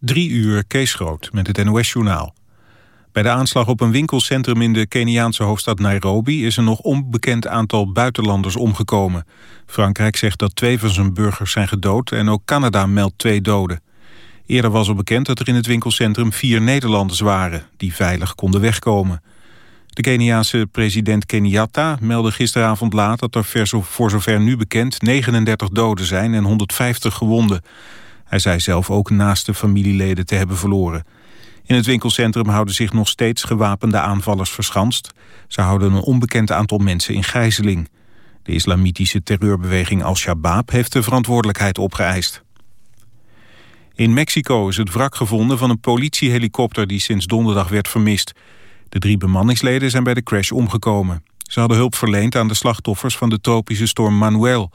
Drie uur Kees Groot met het NOS-journaal. Bij de aanslag op een winkelcentrum in de Keniaanse hoofdstad Nairobi... is een nog onbekend aantal buitenlanders omgekomen. Frankrijk zegt dat twee van zijn burgers zijn gedood... en ook Canada meldt twee doden. Eerder was al bekend dat er in het winkelcentrum vier Nederlanders waren... die veilig konden wegkomen. De Keniaanse president Kenyatta meldde gisteravond laat... dat er voor zover nu bekend 39 doden zijn en 150 gewonden... Hij zei zelf ook naaste familieleden te hebben verloren. In het winkelcentrum houden zich nog steeds gewapende aanvallers verschanst. Ze houden een onbekend aantal mensen in gijzeling. De islamitische terreurbeweging Al-Shabaab heeft de verantwoordelijkheid opgeëist. In Mexico is het wrak gevonden van een politiehelikopter die sinds donderdag werd vermist. De drie bemanningsleden zijn bij de crash omgekomen. Ze hadden hulp verleend aan de slachtoffers van de tropische storm Manuel.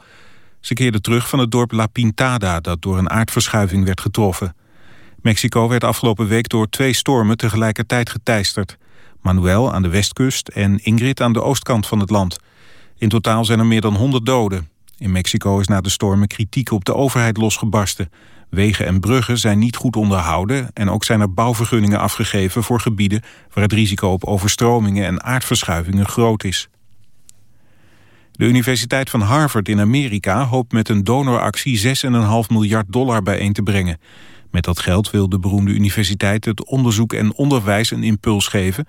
Ze keerden terug van het dorp La Pintada dat door een aardverschuiving werd getroffen. Mexico werd afgelopen week door twee stormen tegelijkertijd geteisterd. Manuel aan de westkust en Ingrid aan de oostkant van het land. In totaal zijn er meer dan 100 doden. In Mexico is na de stormen kritiek op de overheid losgebarsten. Wegen en bruggen zijn niet goed onderhouden... en ook zijn er bouwvergunningen afgegeven voor gebieden... waar het risico op overstromingen en aardverschuivingen groot is. De Universiteit van Harvard in Amerika hoopt met een donoractie 6,5 miljard dollar bijeen te brengen. Met dat geld wil de beroemde universiteit het onderzoek en onderwijs een impuls geven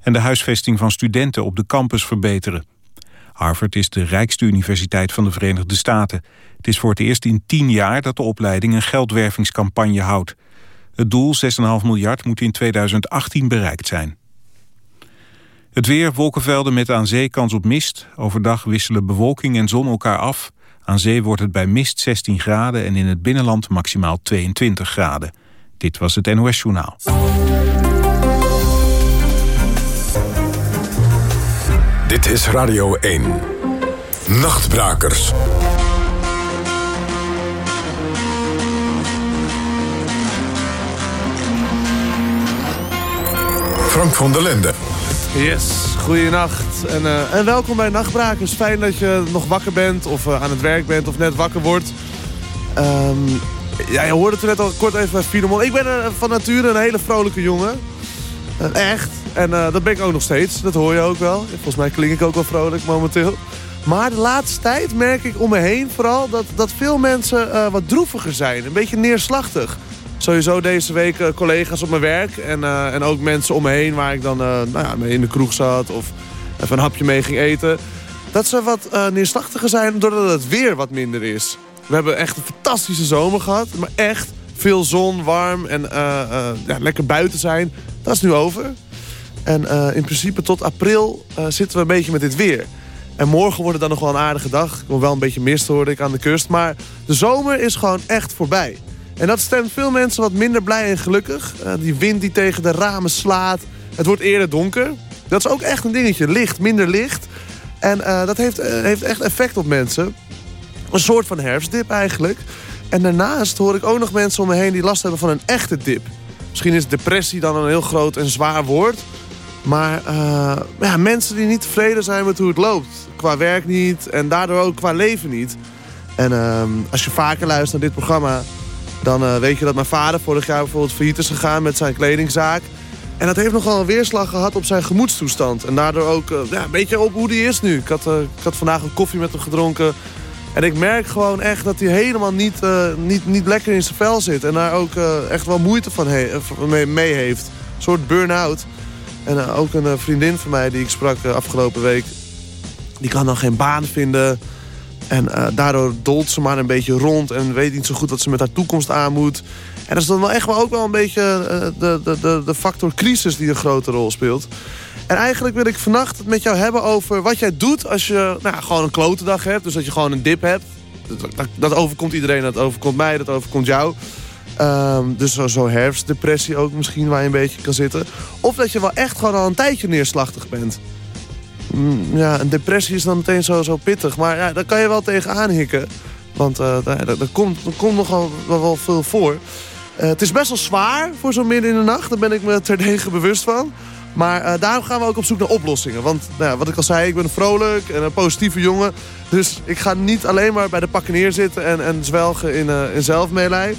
en de huisvesting van studenten op de campus verbeteren. Harvard is de rijkste universiteit van de Verenigde Staten. Het is voor het eerst in tien jaar dat de opleiding een geldwervingscampagne houdt. Het doel, 6,5 miljard, moet in 2018 bereikt zijn. Het weer, wolkenvelden met aan zee kans op mist. Overdag wisselen bewolking en zon elkaar af. Aan zee wordt het bij mist 16 graden en in het binnenland maximaal 22 graden. Dit was het NOS Journaal. Dit is Radio 1. Nachtbrakers. Frank van der Linden. Yes, goeienacht. En, uh, en welkom bij Nachtbrakers. Fijn dat je nog wakker bent of uh, aan het werk bent of net wakker wordt. Um, ja, je hoorde het net al kort even bij Filemon. Ik ben uh, van nature een hele vrolijke jongen. echt. En dat ben ik ook nog steeds. Dat hoor je ook wel. Volgens mij klink ik ook wel vrolijk momenteel. Maar de laatste tijd merk ik om me heen vooral dat, dat veel mensen wat droeviger zijn. Een beetje neerslachtig sowieso deze week uh, collega's op mijn werk. En, uh, en ook mensen om me heen waar ik dan uh, nou ja, mee in de kroeg zat. Of even een hapje mee ging eten. Dat ze wat neerslachtiger zijn doordat het weer wat minder is. We hebben echt een fantastische zomer gehad. Maar echt veel zon, warm en ja, lekker buiten zijn. Dat is nu over. En in principe tot april zitten we een beetje met dit weer. En morgen wordt het dan nog wel een aardige dag. Ik wil wel een beetje mist hoorde ik aan de kust. Maar de zomer is gewoon echt voorbij. En dat stemt veel mensen wat minder blij en gelukkig. Uh, die wind die tegen de ramen slaat. Het wordt eerder donker. Dat is ook echt een dingetje. Licht, minder licht. En uh, dat heeft, uh, heeft echt effect op mensen. Een soort van herfstdip eigenlijk. En daarnaast hoor ik ook nog mensen om me heen die last hebben van een echte dip. Misschien is depressie dan een heel groot en zwaar woord. Maar ja, mensen die niet tevreden zijn met hoe het loopt. Qua werk niet en daardoor ook qua leven niet. En ehm, als je vaker luistert naar dit programma dan uh, weet je dat mijn vader vorig jaar bijvoorbeeld failliet is gegaan met zijn kledingzaak. En dat heeft nogal een weerslag gehad op zijn gemoedstoestand. En daardoor ook uh, ja, een beetje op hoe die is nu. Ik had, uh, ik had vandaag een koffie met hem gedronken. En ik merk gewoon echt dat hij helemaal niet, niet, niet lekker in zijn vel zit. En daar ook echt wel moeite van mee, mee, heeft. Een soort burn-out. En ook een vriendin van mij die ik sprak afgelopen week. Die kan dan geen baan vinden. En uh, daardoor dolt ze maar een beetje rond en weet niet zo goed wat ze met haar toekomst aan moet. En dat is dan wel echt wel ook wel een beetje uh, de, de, de, de factor crisis die een grote rol speelt. En eigenlijk wil ik vannacht het met jou hebben over wat jij doet als je nou, gewoon een klote dag hebt. Dus dat je gewoon een dip hebt. Dat, dat, overkomt iedereen, dat overkomt mij, dat overkomt jou. Um, dus zo, zo herfstdepressie ook misschien waar je een beetje kan zitten. Of dat je wel echt gewoon al een tijdje neerslachtig bent. Mm, ja, een depressie is dan meteen zo, zo pittig. Maar ja, daar kan je wel tegenaan hikken. Want uh, komt, komt nogal wel veel voor. Uh, het is best wel zwaar voor zo'n midden in de nacht. Daar ben ik me terdege bewust van. Maar uh, daarom gaan we ook op zoek naar oplossingen. Want nou ja, wat ik al zei, ik ben vrolijk en een positieve jongen. Dus ik ga niet alleen maar bij de pakken neerzitten en, en zwelgen in, in.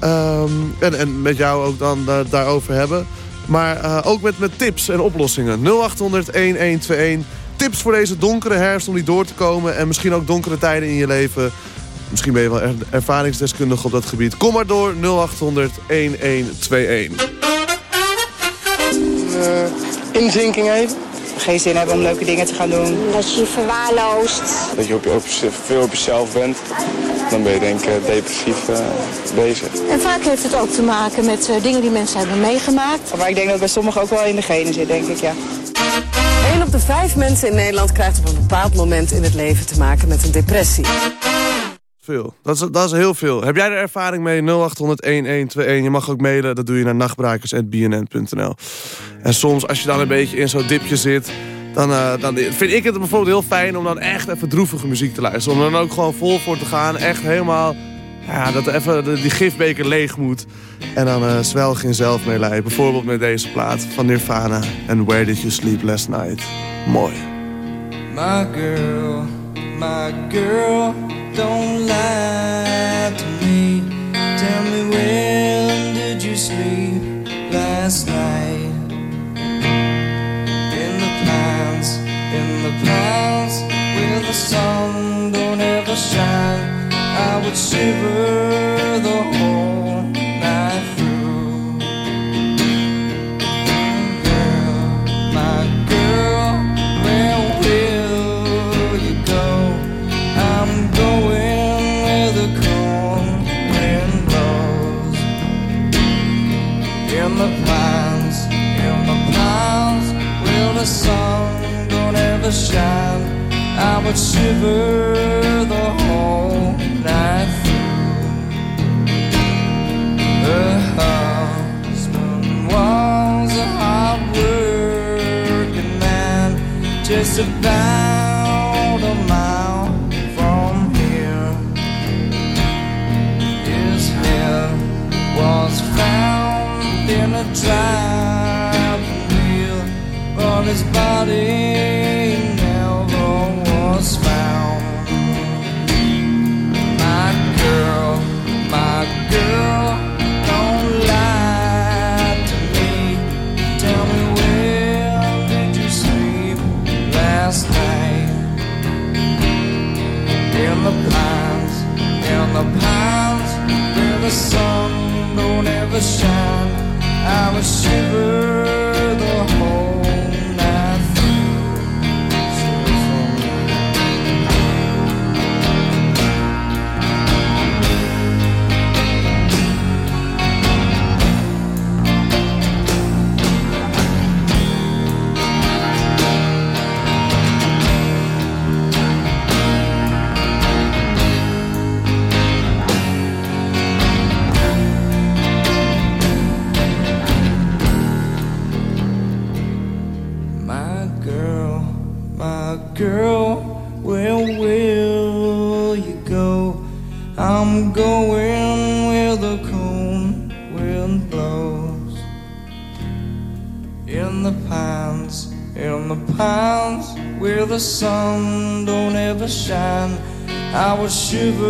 Ehm, en, en met jou ook dan daarover hebben. Maar ook met, met tips en oplossingen. 0800-1121. Tips voor deze donkere herfst om die door te komen. En misschien ook donkere tijden in je leven. Misschien ben je wel ervaringsdeskundig op dat gebied. Kom maar door 0800 1121. Uh, inzinking even. Geen zin hebben om leuke dingen te gaan doen. Dat je je verwaarloost. Dat je op je, veel op jezelf bent. Dan ben je denk ik eh, depressief uh, bezig. En vaak heeft het ook te maken met uh, dingen die mensen hebben meegemaakt. Maar ik denk dat het bij sommigen ook wel in de genen zit, denk ik, ja. Een op de vijf mensen in Nederland krijgt op een bepaald moment in het leven te maken met een depressie. Dat is, dat is heel veel. Heb jij er ervaring mee? 0800-1121. Je mag ook mailen. Dat doe je naar nachtbrakers.bnn.nl. En soms, als je dan een beetje in zo'n dipje zit... Dan, uh, dan vind ik het bijvoorbeeld heel fijn om dan echt even droevige muziek te luisteren. Om dan ook gewoon vol voor te gaan. Echt helemaal... Ja, dat even die gifbeker leeg moet. En dan uh, zwelg in zelfmeelij. Bijvoorbeeld met deze plaat van Nirvana. En Where Did You Sleep Last Night. Mooi. My girl, my girl... Don't lie to me. Tell me when did you sleep last night? In the pines, in the pines, where the sun don't ever shine. I would shiver the whole sun don't ever shine. I would shiver the whole night through. Her husband was a hard working man, just about a mile from here. His head was found in a but his body chuva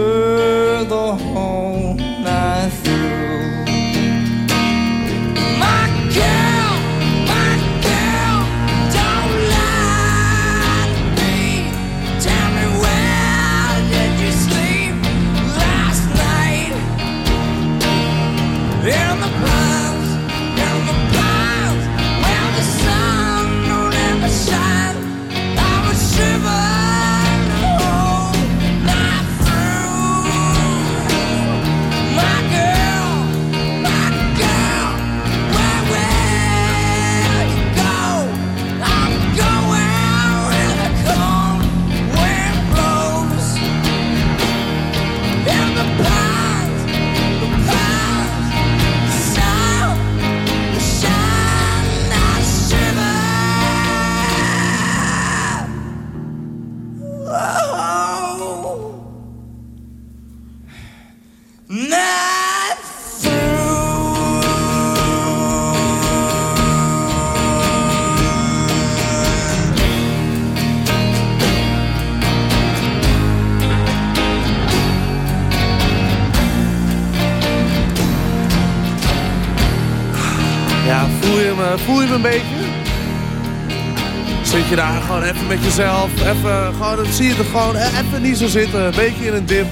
even met jezelf, even, gewoon, dan zie je het gewoon e- even niet zo zitten, een beetje in een dip.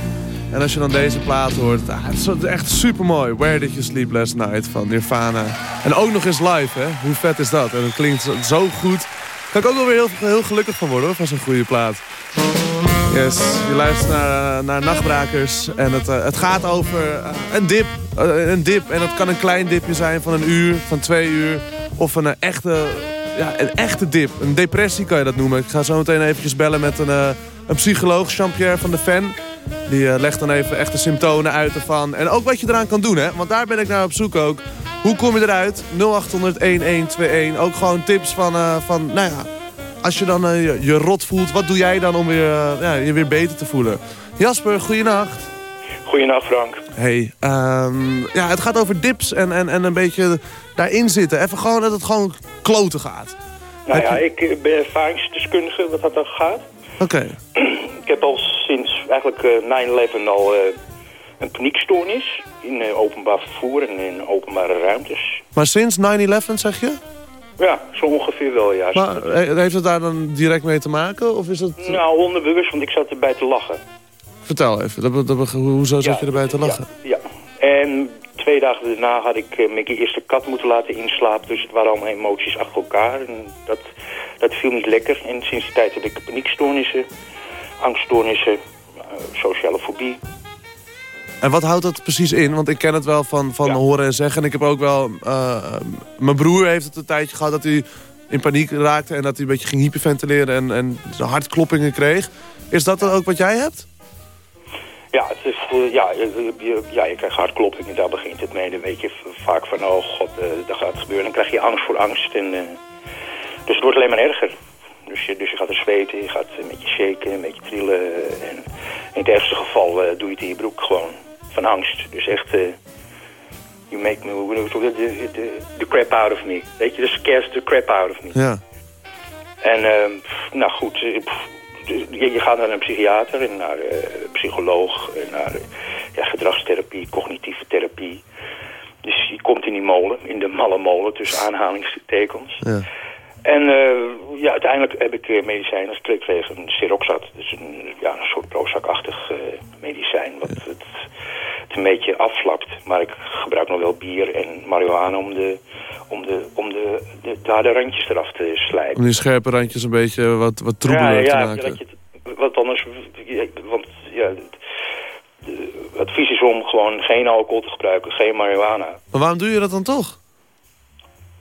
En als je dan deze plaat hoort, ah, het is echt super mooi. Where Did You Sleep Last Night van Nirvana. En ook nog eens live, hè? Hoe vet is dat? En het klinkt zo, goed. Kan ik ook wel weer heel, heel gelukkig van worden, hoor, van zo'n goede plaat. Yes, je luistert naar, eh, naar Nachtbrakers en het, eh, het gaat over eh, een dip. Een dip en dat kan een klein dipje zijn van een uur, van twee uur. Of een echte, ja, een echte dip. Een depressie kan je dat noemen. Ik ga zo meteen eventjes bellen met een, eh, een psycholoog, Jean-Pierre van de Ven. Die eh, legt dan even echt de symptomen uit ervan. En ook wat je eraan kan doen, hè. Want daar ben ik naar op zoek ook. Hoe kom je eruit? 0800-1121. Ook gewoon tips van, eh, van nou ja, als je dan je, je rot voelt, wat doe jij dan om weer, ja, je weer beter te voelen? Jasper, goeienacht. Goedenacht Frank. Hey, ehm, ja, het gaat over dips en, en, en een beetje daarin zitten. Even gewoon dat het gewoon kloten gaat. Nou Heb ja, je- ik eh, ben ervaringsdeskundige wat dat dan gaat. Oké. Ik heb al sinds eigenlijk eh 9-11 al eh, een paniekstoornis in eh, openbaar vervoer en in openbare ruimtes. Maar sinds 9-11 zeg je? Ja, zo ongeveer wel, ja. Maar eh, heeft het daar dan direct mee te maken? Of is het... Nou, onderbewust, want ik zat erbij te lachen. Vertel even, dat, dat, hoezo zat je erbij te lachen? Ja. En twee dagen daarna had ik eh, mijn eerste kat moeten laten inslapen. Dus het waren allemaal emoties achter elkaar. En dat, dat viel niet lekker. En sinds die tijd heb ik paniekstoornissen, angststoornissen, eh, sociale fobie. En wat houdt dat precies in? Want ik ken het wel van, van Ja. horen en zeggen. En ik heb ook wel... eh, mijn broer heeft het een tijdje gehad dat hij in paniek raakte... en dat hij een beetje ging hyperventileren en, en hartkloppingen kreeg. Is dat dan ook wat jij hebt? Ja, het is, eh, ja, je, je- ja, je krijgt hartkloppingen, daar begint het mee. Dan weet je vaak van, oh god, eh, dat gaat gebeuren. Dan krijg je angst voor angst. En, eh, dus het wordt alleen maar erger. Dus je, dus je gaat er zweten, je gaat een beetje shaken, een beetje trillen. En in het ergste geval eh, doe je het in je broek gewoon van angst. Dus echt, eh you make me, hoe noem je het? the, crap out of me. Weet je, the scares the crap out of me. Ja. En ehm, nou goed, eh, pff, je, je gaat naar een psychiater en naar een psycholoog, en naar eh, ja, gedragstherapie, cognitieve therapie. Dus je komt in die molen, in de malle molen tussen aanhalingstekens. ja. En eh, ja, uiteindelijk heb ik medicijnen gekregen, een Seroxat. Dus een, ja, een soort Prozac-achtig eh, medicijn wat het, het een beetje afvlakt. Maar ik gebruik nog wel bier en marihuana om de, om de, om de, de, de harde randjes eraf te slijpen. Om die scherpe randjes een beetje wat, wat troebeler te maken. dat je het- wat anders, ja, want ja, het advies is om gewoon geen alcohol te gebruiken, geen marihuana. Maar waarom doe je dat dan toch?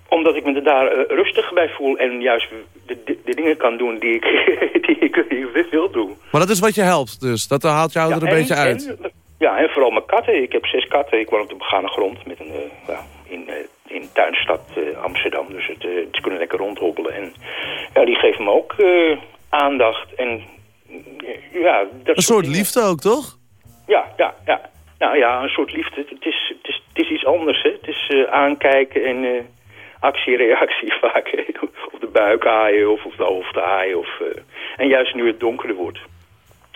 Omdat ik me er daar eh, rustig bij voel en juist de, de, de dingen kan doen die ik, die, ik, die ik wil doen. Maar dat is wat je helpt dus. Dat haalt jou er een en- beetje uit. en- ja, en vooral mijn katten. Ik heb zes katten. Ik woon op de begane grond met een, eh, ja, in, eh, in tuinstad Amsterdam. Dus het, ze kunnen lekker rondhobbelen. En ja, die geven me ook aandacht. En ja, dat een soort dingen. liefde ook, toch? Ja, ja, ja. Nou ja, een soort liefde. Het is, het is, het is iets anders, hè. Het is aankijken en actie-reactie vaak. hè. Of de buik haaien of, of de hoofd haaien. Of, eh, en juist nu het donkerder wordt.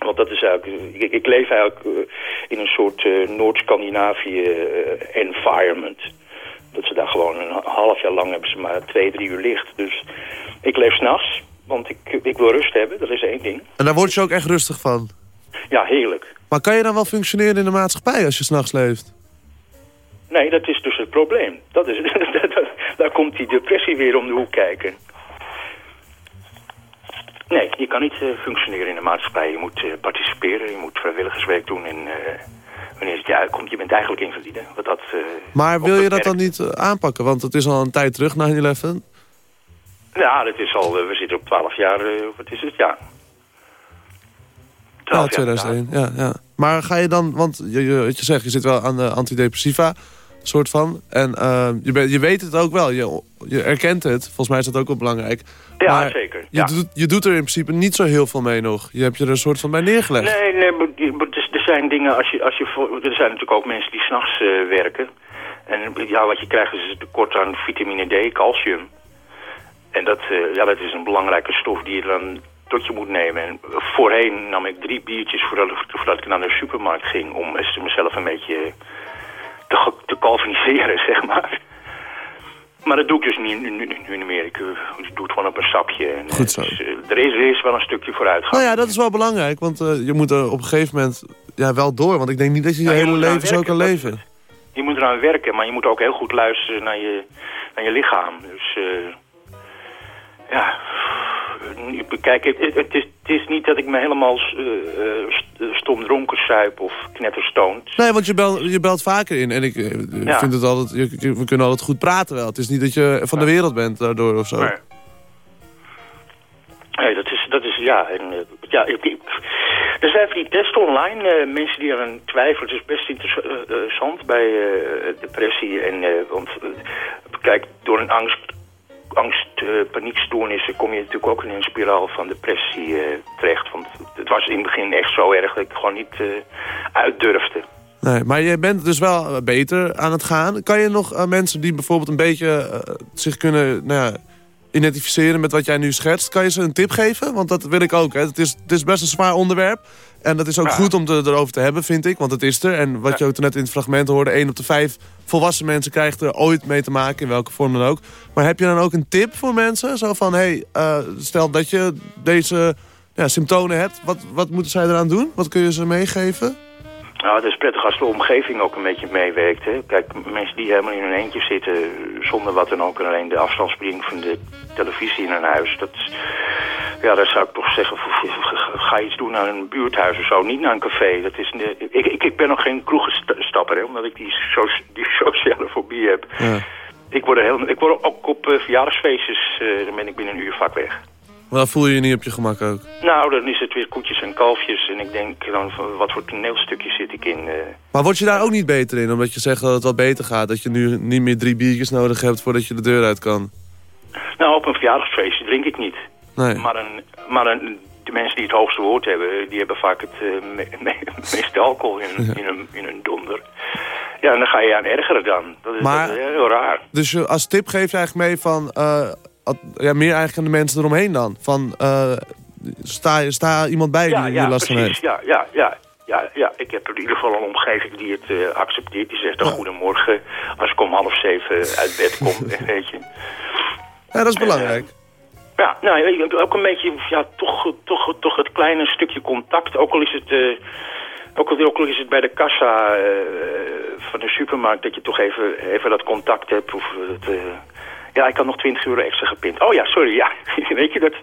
Want dat is eigenlijk... Ik, ik leef eigenlijk eh, in een soort eh, Noord-Scandinavië eh, environment. Dat ze daar gewoon een half jaar lang hebben ze maar twee, drie uur licht. Dus ik leef s'nachts, want ik, ik wil rust hebben. Dat is één ding. En daar word je ook echt rustig van. Ja, heerlijk. Maar kan je dan wel functioneren in de maatschappij als je s'nachts leeft? Nee, dat is dus het probleem. Dat is, daar komt die depressie weer om de hoek kijken. Nee, je kan niet eh, functioneren in de maatschappij. Je moet eh, participeren, je moet vrijwilligerswerk doen. En eh, wanneer het je uitkomt, je bent eigenlijk invalide. Wat dat, Maar wil je dat dan niet aanpakken? Want het is al een tijd terug, 9-11. Ja, dat is al, we zitten op 12 jaar, wat is het? Ja. Ja, 12 jaar 2001. Ja, ja. Maar ga je dan, want je, je, wat je zegt, je zit wel aan de antidepressiva, soort van. En eh, je, ben- je weet het ook wel, je, je erkent het. Volgens mij is dat ook wel belangrijk. Ja, Maar zeker. Je, Ja. doet, je doet er in principe niet zo heel veel mee nog. Je hebt je er een soort van bij neergelegd. Nee, nee, maar, maar er zijn dingen, als je, als je voor, er zijn natuurlijk ook mensen die s'nachts eh werken. En ja, wat je krijgt is een tekort aan vitamine D, calcium. En dat, eh, ja, dat is een belangrijke stof die je dan tot je moet nemen. En voorheen nam ik drie biertjes voordat, ik- voordat ik naar de supermarkt ging... om eens mezelf een beetje te, te zeg maar. Maar dat doe ik dus niet, nu, nu, nu niet meer. Ik doe het gewoon op een zakje. En, Goed zo. dus, er, is, er is wel een stukje vooruitgang. Nou ja, dat is wel belangrijk, want eh, je moet er op een gegeven moment ja, wel door. Want ik denk niet dat je je je hele leven zo kan leven. Je moet eraan werken, maar je moet ook heel goed luisteren naar je, naar je lichaam. Dus eh, ja, kijk, het, het, is, het is niet dat ik me helemaal uh, stom dronken suip of knetterstoond. Nee, want je, bel, je belt vaker in. En ik Ja. vind het altijd, we kunnen altijd goed praten wel. Het is niet dat je van de wereld bent daardoor of zo. Nee. Nee, dat is, dat is ja. En, ja ik, ik- er zijn van die testen online, mensen die aan twijfelen. Het is best interessa- interessant bij depressie. En, want kijk, door een angst, angst eh, paniekstoornissen kom je natuurlijk ook in een spiraal van depressie eh, terecht. Want het was in het begin echt zo erg dat ik gewoon niet eh uit durfde. Nee, maar je bent dus wel beter aan het gaan. Kan je nog mensen die bijvoorbeeld een beetje zich kunnen nou ja, identificeren met wat jij nu schetst... kan je ze een tip geven? Want dat wil ik ook. Hè. Het, is, het is best een zwaar onderwerp. En dat is ook Ja. goed om het erover te hebben, vind ik. Want het is er. En wat je ook net in het fragment hoorde... 1 op de 5 volwassen mensen krijgt er ooit mee te maken. In welke vorm dan ook. Maar heb je dan ook een tip voor mensen? Zo van, hey, eh, stel dat je deze ja, symptomen hebt. Wat, wat moeten zij eraan doen? Wat kun je ze meegeven? Nou, het is prettig als de omgeving ook een beetje meewerkt. Hè. Kijk, mensen die helemaal in hun eentje zitten, zonder wat dan ook, en alleen de afstandsbediening van de televisie in hun huis. Dat, ja, daar zou ik toch zeggen, ga iets doen naar een buurthuis of zo, niet naar een café. Dat is, een- ik, ik, ik ben nog geen kroegenstapper, hè, omdat ik die, so, die sociale fobie heb. Ja. Ik word, heel, ik word ook op eh, verjaardagsfeestjes, eh, dan ben ik binnen een uur vaak weg. Maar dan voel je je niet op je gemak ook. Nou, dan is het weer koetjes en kalfjes. En ik denk dan, van, wat voor toneelstukje zit ik in? eh. Maar word je daar ook niet beter in? Omdat je zegt dat het wel beter gaat. Dat je nu niet meer drie biertjes nodig hebt voordat je de deur uit kan. Nou, op een verjaardagsfeestje drink ik niet. Nee. Maar, een, maar een, de mensen die het hoogste woord hebben, die hebben vaak het me, me- meeste alcohol in, in, hun, in hun donder. Ja, en dan ga je aan ergeren dan. Dat is, Maar- dat is heel raar. Dus als tip geef je eigenlijk mee van... eh, ja, meer eigenlijk aan de mensen eromheen dan. Van, eh, sta, sta iemand bij Ja, die ja, last van heeft. Ja, ja, ja. Ja, ja, ik heb in ieder geval een omgeving die het eh, accepteert. Die zegt dan goedemorgen als ik om half zeven uit bed kom, weet je. Ja, dat is belangrijk. Ja, nou, ook een beetje, ja, toch, toch, toch het kleine stukje contact. Ook al is het, eh, ook al, ook al is het bij de kassa eh, van de supermarkt, dat je toch even, even dat contact hebt. Of het, eh, ja, ik had nog 20 euro extra gepind. Oh ja, sorry, ja. Weet je, dat,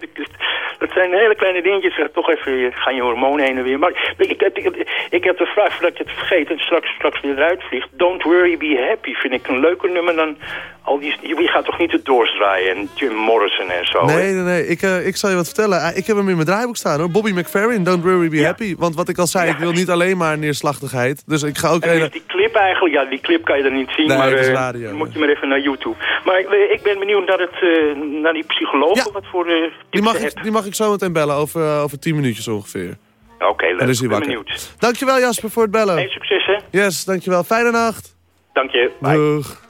dat zijn hele kleine dingetjes. eh, Toch even gaan je hormonen heen en weer. Maar ik, ik, heb- ik, heb- ik heb de vraag, voordat je het vergeet en straks, straks weer eruit vliegt. Don't worry, be happy. Vind ik een leuker nummer dan al die... Je, gaat toch niet de Doors draaien en Jim Morrison en zo? Nee, nee, nee. Ik, eh, ik zal je wat vertellen. Ah, Ik heb hem in mijn draaiboek staan hoor. Bobby McFerrin, Don't Worry Be Ja. Happy. Want wat ik al zei, Ja. ik wil niet alleen maar neerslachtigheid. Dus ik ga ook... En hele- die clip eigenlijk, ja, die clip kan je er niet zien, Nee, maar eh, radio, moet je maar even naar YouTube. Maar ik, ik ben benieuwd naar, het, eh, naar die psycholoog, Ja. wat voor eh Die mag, ik, die mag ik zo meteen bellen, over, eh, over 10 minuutjes ongeveer. Oké, leuk. Is hij ik ben benieuwd. Dankjewel Jasper voor het bellen. Hey, succes hè. Yes, dankjewel. Fijne nacht. Dank je. Bye. Doeg.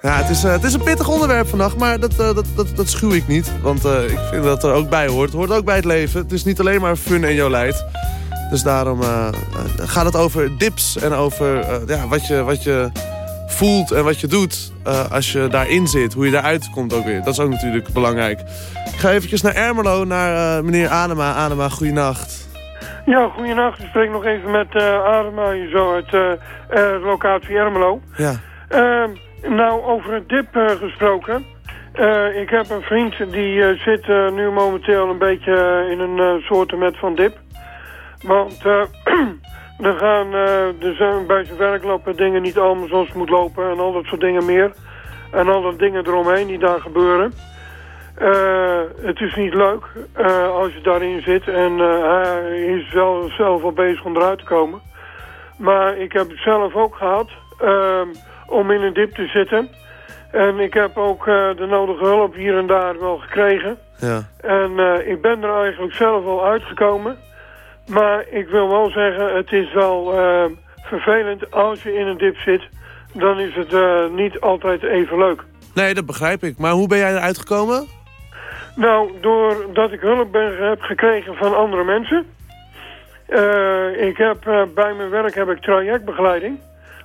Ja, het is, het is een pittig onderwerp vannacht, maar dat, dat, dat, dat schuw ik niet. Want ik vind dat er ook bij hoort. Het hoort ook bij het leven. Het is niet alleen maar fun en Jolijt. Dus daarom gaat het over dips en over ja, wat, je, wat je voelt en wat je doet eh, als je daarin zit. Hoe je daaruit komt ook weer. Dat is ook natuurlijk belangrijk. Ik ga eventjes naar Ermelo, naar eh, meneer Anema. Anema, goeienacht. Ja, goeienacht. Ik spreek nog even met eh Adema hier zo uit locatie Ermelo. Ja. Ehm, nou, over het dip gesproken. Ik heb een vriend die zit nu momenteel een beetje in een uh, soortement van dip. Want er gaan eh, er zijn bij zijn werk lopen dingen niet allemaal zoals het moet lopen en al dat soort dingen meer. En al dat dingen eromheen die daar gebeuren. Eh, het is niet leuk eh, als je daarin zit en eh, hij is wel zelf al bezig om eruit te komen. Maar ik heb het zelf ook gehad om in een dip te zitten. En ik heb ook eh, de nodige hulp hier en daar wel gekregen. Ja. En eh, ik ben er eigenlijk zelf al uitgekomen. Maar ik wil wel zeggen, het is wel eh, vervelend als je in een dip zit. Dan is het eh, niet altijd even leuk. Nee, dat begrijp ik. Maar hoe ben jij eruit gekomen? Nou, doordat ik hulp ben, heb gekregen van andere mensen. Eh, ik heb, eh, bij mijn werk heb ik trajectbegeleiding.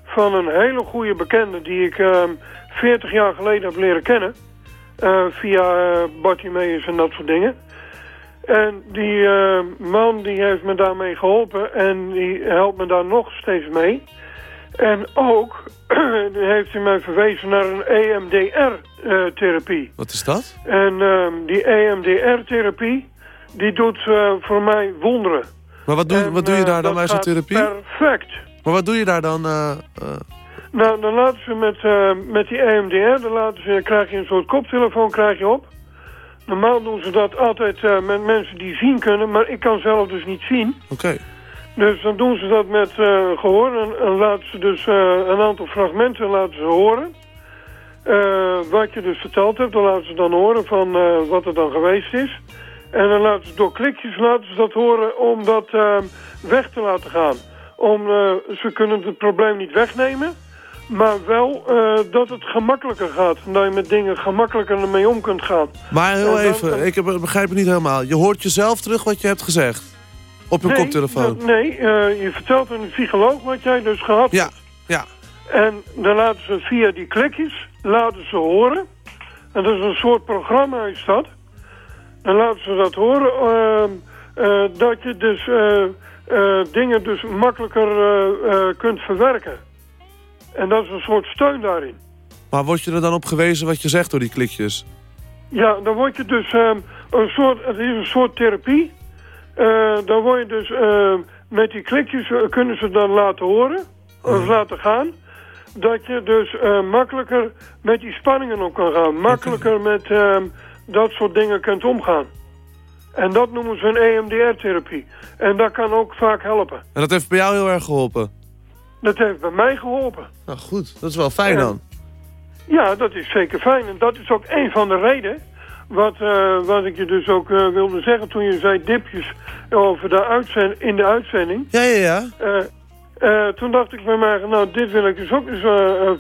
van een hele goede bekende die ik ehm 40 jaar geleden heb leren kennen. via Bartimeus en dat soort dingen. En die eh, man die heeft me daarmee geholpen en die helpt me daar nog steeds mee. En ook heeft hij mij verwezen naar een EMDR-therapie. Wat is dat? En ehm, die EMDR-therapie, die doet eh, voor mij wonderen. Maar wat doe, En, wat doe je eh, daar dan bij zo'n therapie? Perfect. Maar wat doe je daar dan? eh, eh? Nou, dan laten ze met, eh, met die EMDR, dan laten ze, krijg je een soort koptelefoon krijg je op. Normaal doen ze dat altijd eh, met mensen die zien kunnen, maar ik kan zelf dus niet zien. Oké. Dus dan doen ze dat met eh, gehoor en, en laten ze dus eh, een aantal fragmenten laten ze horen. Wat je dus verteld hebt, dan laten ze dan horen van wat er dan geweest is. En dan laten ze door klikjes laten ze dat horen om dat weg te laten gaan. Om, ze kunnen het probleem niet wegnemen, maar wel eh, dat het gemakkelijker gaat. Dat je met dingen gemakkelijker ermee om kunt gaan. Maar heel dan- even, ik heb- begrijp het niet helemaal. Je hoort jezelf terug wat je hebt gezegd. Op je nee, koptelefoon. nee, eh, je vertelt aan een psycholoog wat jij dus gehad Ja, hebt. ja. En dan laten ze via die klikjes, laten ze horen. En dat is een soort programma is dat. Dan laten ze dat horen, ehm, eh, dat je dus dingen dus makkelijker kunt verwerken. En dat is een soort steun daarin. Maar word je er dan op gewezen wat je zegt door die klikjes? Ja, dan word je dus ehm, een soort, het is een soort therapie. Eh, dan word je dus ehm, met die klikjes eh, kunnen ze dan laten horen, of laten gaan. Dat je dus eh, makkelijker met die spanningen om kan gaan. Makkelijker met ehm, dat soort dingen kunt omgaan. En dat noemen ze een EMDR-therapie. En dat kan ook vaak helpen. En dat heeft bij jou heel erg geholpen? Dat heeft bij mij geholpen. Nou goed, dat is wel fijn dan. Ja, dat is zeker fijn. En dat is ook een van de redenen... Wat, eh, wat ik je dus ook eh, wilde zeggen toen je zei dipjes over de uitzend in de uitzending. Ja, ja, ja. Eh, toen dacht ik bij mij, nou dit wil ik dus ook eens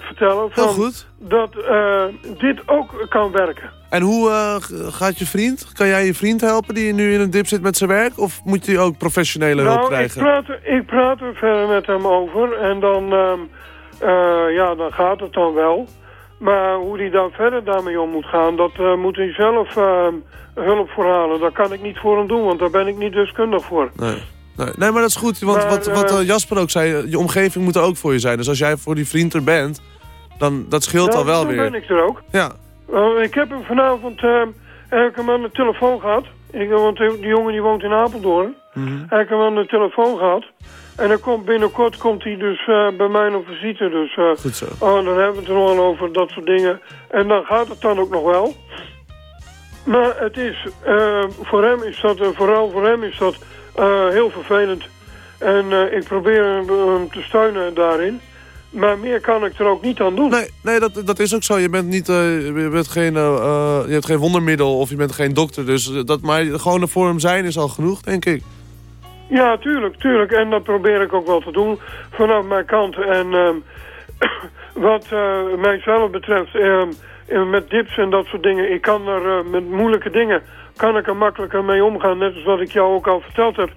vertellen. Heel Van, goed. Dat dit ook kan werken. En hoe eh, gaat je vriend? Kan jij je vriend helpen die nu in een dip zit met zijn werk? Of moet hij ook professionele hulp nou, ik krijgen? praat, er- ik praat er verder met hem over. En dan, ehm, eh, ja, dan gaat het dan wel. Maar hoe hij dan verder daarmee om moet gaan, dat eh, moet hij zelf ehm, hulp voor halen. Dat kan ik niet voor hem doen, want daar ben ik niet deskundig voor. Nee. Nee, nee, maar dat is goed. Want Maar, wat, wat Jasper ook zei, je omgeving moet er ook voor je zijn. Dus als jij voor die vriend er bent, dan dat scheelt al wel dan weer. ben ik er ook. Ja. Uh, ik heb hem vanavond uh, aan de telefoon gehad. Ik, want die jongen die woont in Apeldoorn. Heb ik hem aan de telefoon gehad. En dan komt binnenkort komt hij dus uh, bij mij op visite. Dus, uh, Goed zo. Oh, dan hebben we het er nog over, dat soort dingen. En dan gaat het dan ook nog wel. Maar het is, uh, voor hem is dat, vooral voor hem is dat heel vervelend. En ik probeer hem te steunen daarin. Maar meer kan ik er ook niet aan doen. Nee, nee dat, dat is ook zo. Je bent, niet, uh, je, bent geen, uh, je hebt geen wondermiddel of je bent geen dokter. Dus dat, maar gewoon er voor hem zijn is al genoeg, denk ik. Ja, tuurlijk, tuurlijk. En dat probeer ik ook wel te doen vanaf mijn kant. En um, wat uh, mijzelf betreft, um, met dips en dat soort dingen... ik kan er met moeilijke dingen kan ik er makkelijker mee omgaan. Net als wat ik jou ook al verteld heb.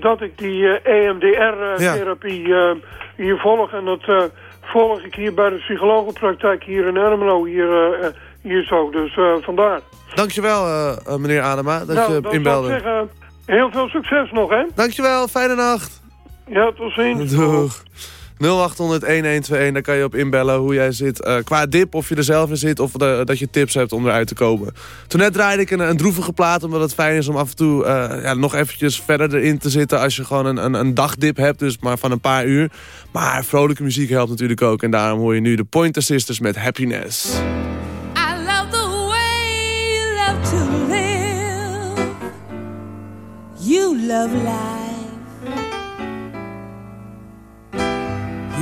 Dat ik die EMDR-therapie ja. hier volg. En dat volg ik hier bij de psychologenpraktijk hier in Ermelo. Hier, uh, hier zo. Dus uh, vandaar. Dankjewel, uh, meneer Adema, dat nou, je dan inbelde. Ik zeggen, heel veel succes nog, hè? Dankjewel, fijne nacht. Ja, tot ziens. Doeg. 0800-1121, daar kan je op inbellen hoe jij zit. Uh, qua dip, of je er zelf in zit, of dat je tips hebt om eruit te komen. Toen net draaide ik een, een droevige plaat, omdat het fijn is om af en toe uh, ja, nog eventjes verder erin te zitten... als je gewoon een, een, een dagdip hebt, dus maar van een paar uur. Maar vrolijke muziek helpt natuurlijk ook. En daarom hoor je nu de Pointer Sisters met Happiness. You love life.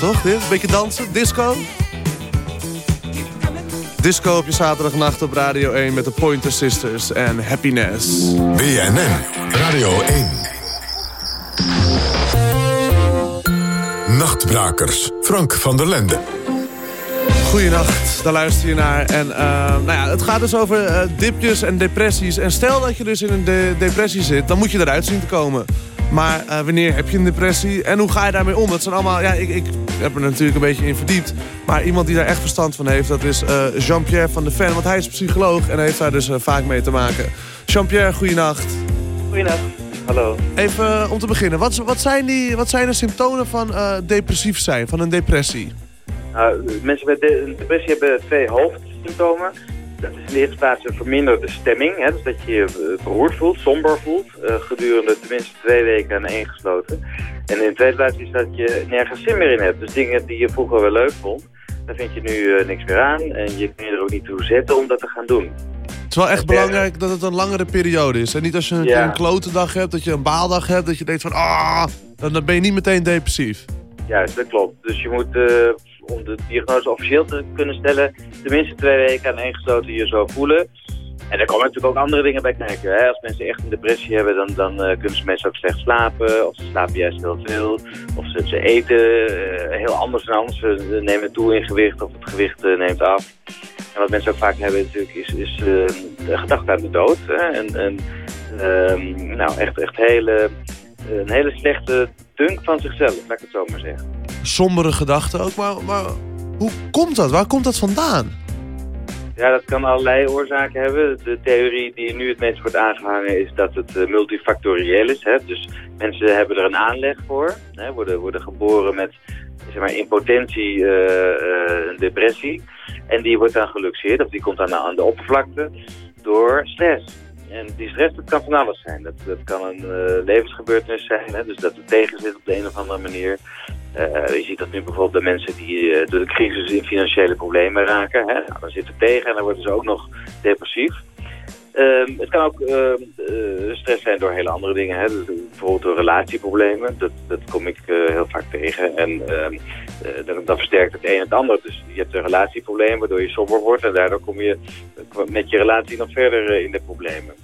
Toch dit? Beetje dansen, disco? Disco op je zaterdagnacht op Radio 1 met de Pointer Sisters en Happiness. BNN Radio 1. Nachtbrakers, Frank van der Lende. Goedenacht, daar luister je naar. En eh, nou ja, het gaat dus over eh, dipjes en depressies. En stel dat je dus in een de- depressie zit, dan moet je eruit zien te komen. Maar eh, wanneer heb je een depressie en hoe ga je daarmee om? Dat zijn allemaal, ja, ik, ik heb er natuurlijk een beetje in verdiept. Maar iemand die daar echt verstand van heeft, dat is eh, Jean-Pierre van de Ven. Want hij is psycholoog en heeft daar dus eh, vaak mee te maken. Jean-Pierre, goedenacht. Goedenacht. Hallo. Even om te beginnen, wat, wat, zijn die, wat zijn de symptomen van depressief zijn, van een depressie? Nou, mensen met de- een depressie hebben twee hoofdsymptomen. Dat is in de eerste plaats een verminderde stemming. Hè? Dus dat je je eh, beroerd voelt, somber voelt. eh, gedurende tenminste twee weken aan één gesloten. En in de tweede plaats is dat je nergens zin meer in hebt. Dus dingen die je vroeger wel leuk vond, daar vind je nu eh, niks meer aan. En je kun je er ook niet toe zetten om dat te gaan doen. Het is wel echt belangrijk dat het een langere periode is. En niet als je een, Ja. een klote dag hebt, dat je een baaldag hebt, dat je denkt van ah, dan ben je niet meteen depressief. Juist, dat klopt. Dus je moet, om de diagnose officieel te kunnen stellen, tenminste twee weken aan één gesloten je zo voelen. En er komen natuurlijk ook andere dingen bij kijken. Hè? Als mensen echt een depressie hebben, dan, dan eh, kunnen ze meestal ook slecht slapen. Of ze slapen juist heel veel. Of ze, eten eh, heel anders dan anders. Ze nemen toe in gewicht of het gewicht eh, neemt af. En wat mensen ook vaak hebben natuurlijk is, is de gedachte aan de dood. Hè? En, en ehm, nou, echt, echt hele, een hele slechte dunk van zichzelf, laat ik het zo maar zeggen. Sombere gedachten ook, maar, maar hoe komt dat? Waar komt dat vandaan? Ja, dat kan allerlei oorzaken hebben. De theorie die nu het meest wordt aangehangen is dat het eh, multifactorieel is. Hè? Dus mensen hebben er een aanleg voor. Hè? Worden, worden geboren met zeg maar, impotentie, eh, eh, een depressie. En die wordt dan geluxeerd, of die komt dan aan de oppervlakte, door stress. En die stress, dat kan van alles zijn. Dat, dat kan een eh, levensgebeurtenis zijn, hè? dus dat het tegen zit op de een of andere manier. Eh, je ziet dat nu bijvoorbeeld bij mensen die eh, door de crisis in financiële problemen raken. Hè? Nou, dan zit het tegen en dan worden ze ook nog depressief. Ehm, het kan ook ehm, eh, stress zijn door hele andere dingen. Hè? Dus, bijvoorbeeld door relatieproblemen. Dat, dat kom ik eh, heel vaak tegen. En eh, dan, versterkt het een het ander. Dus je hebt een relatieprobleem waardoor je somber wordt. En daardoor kom je eh, met je relatie nog verder eh, in de problemen.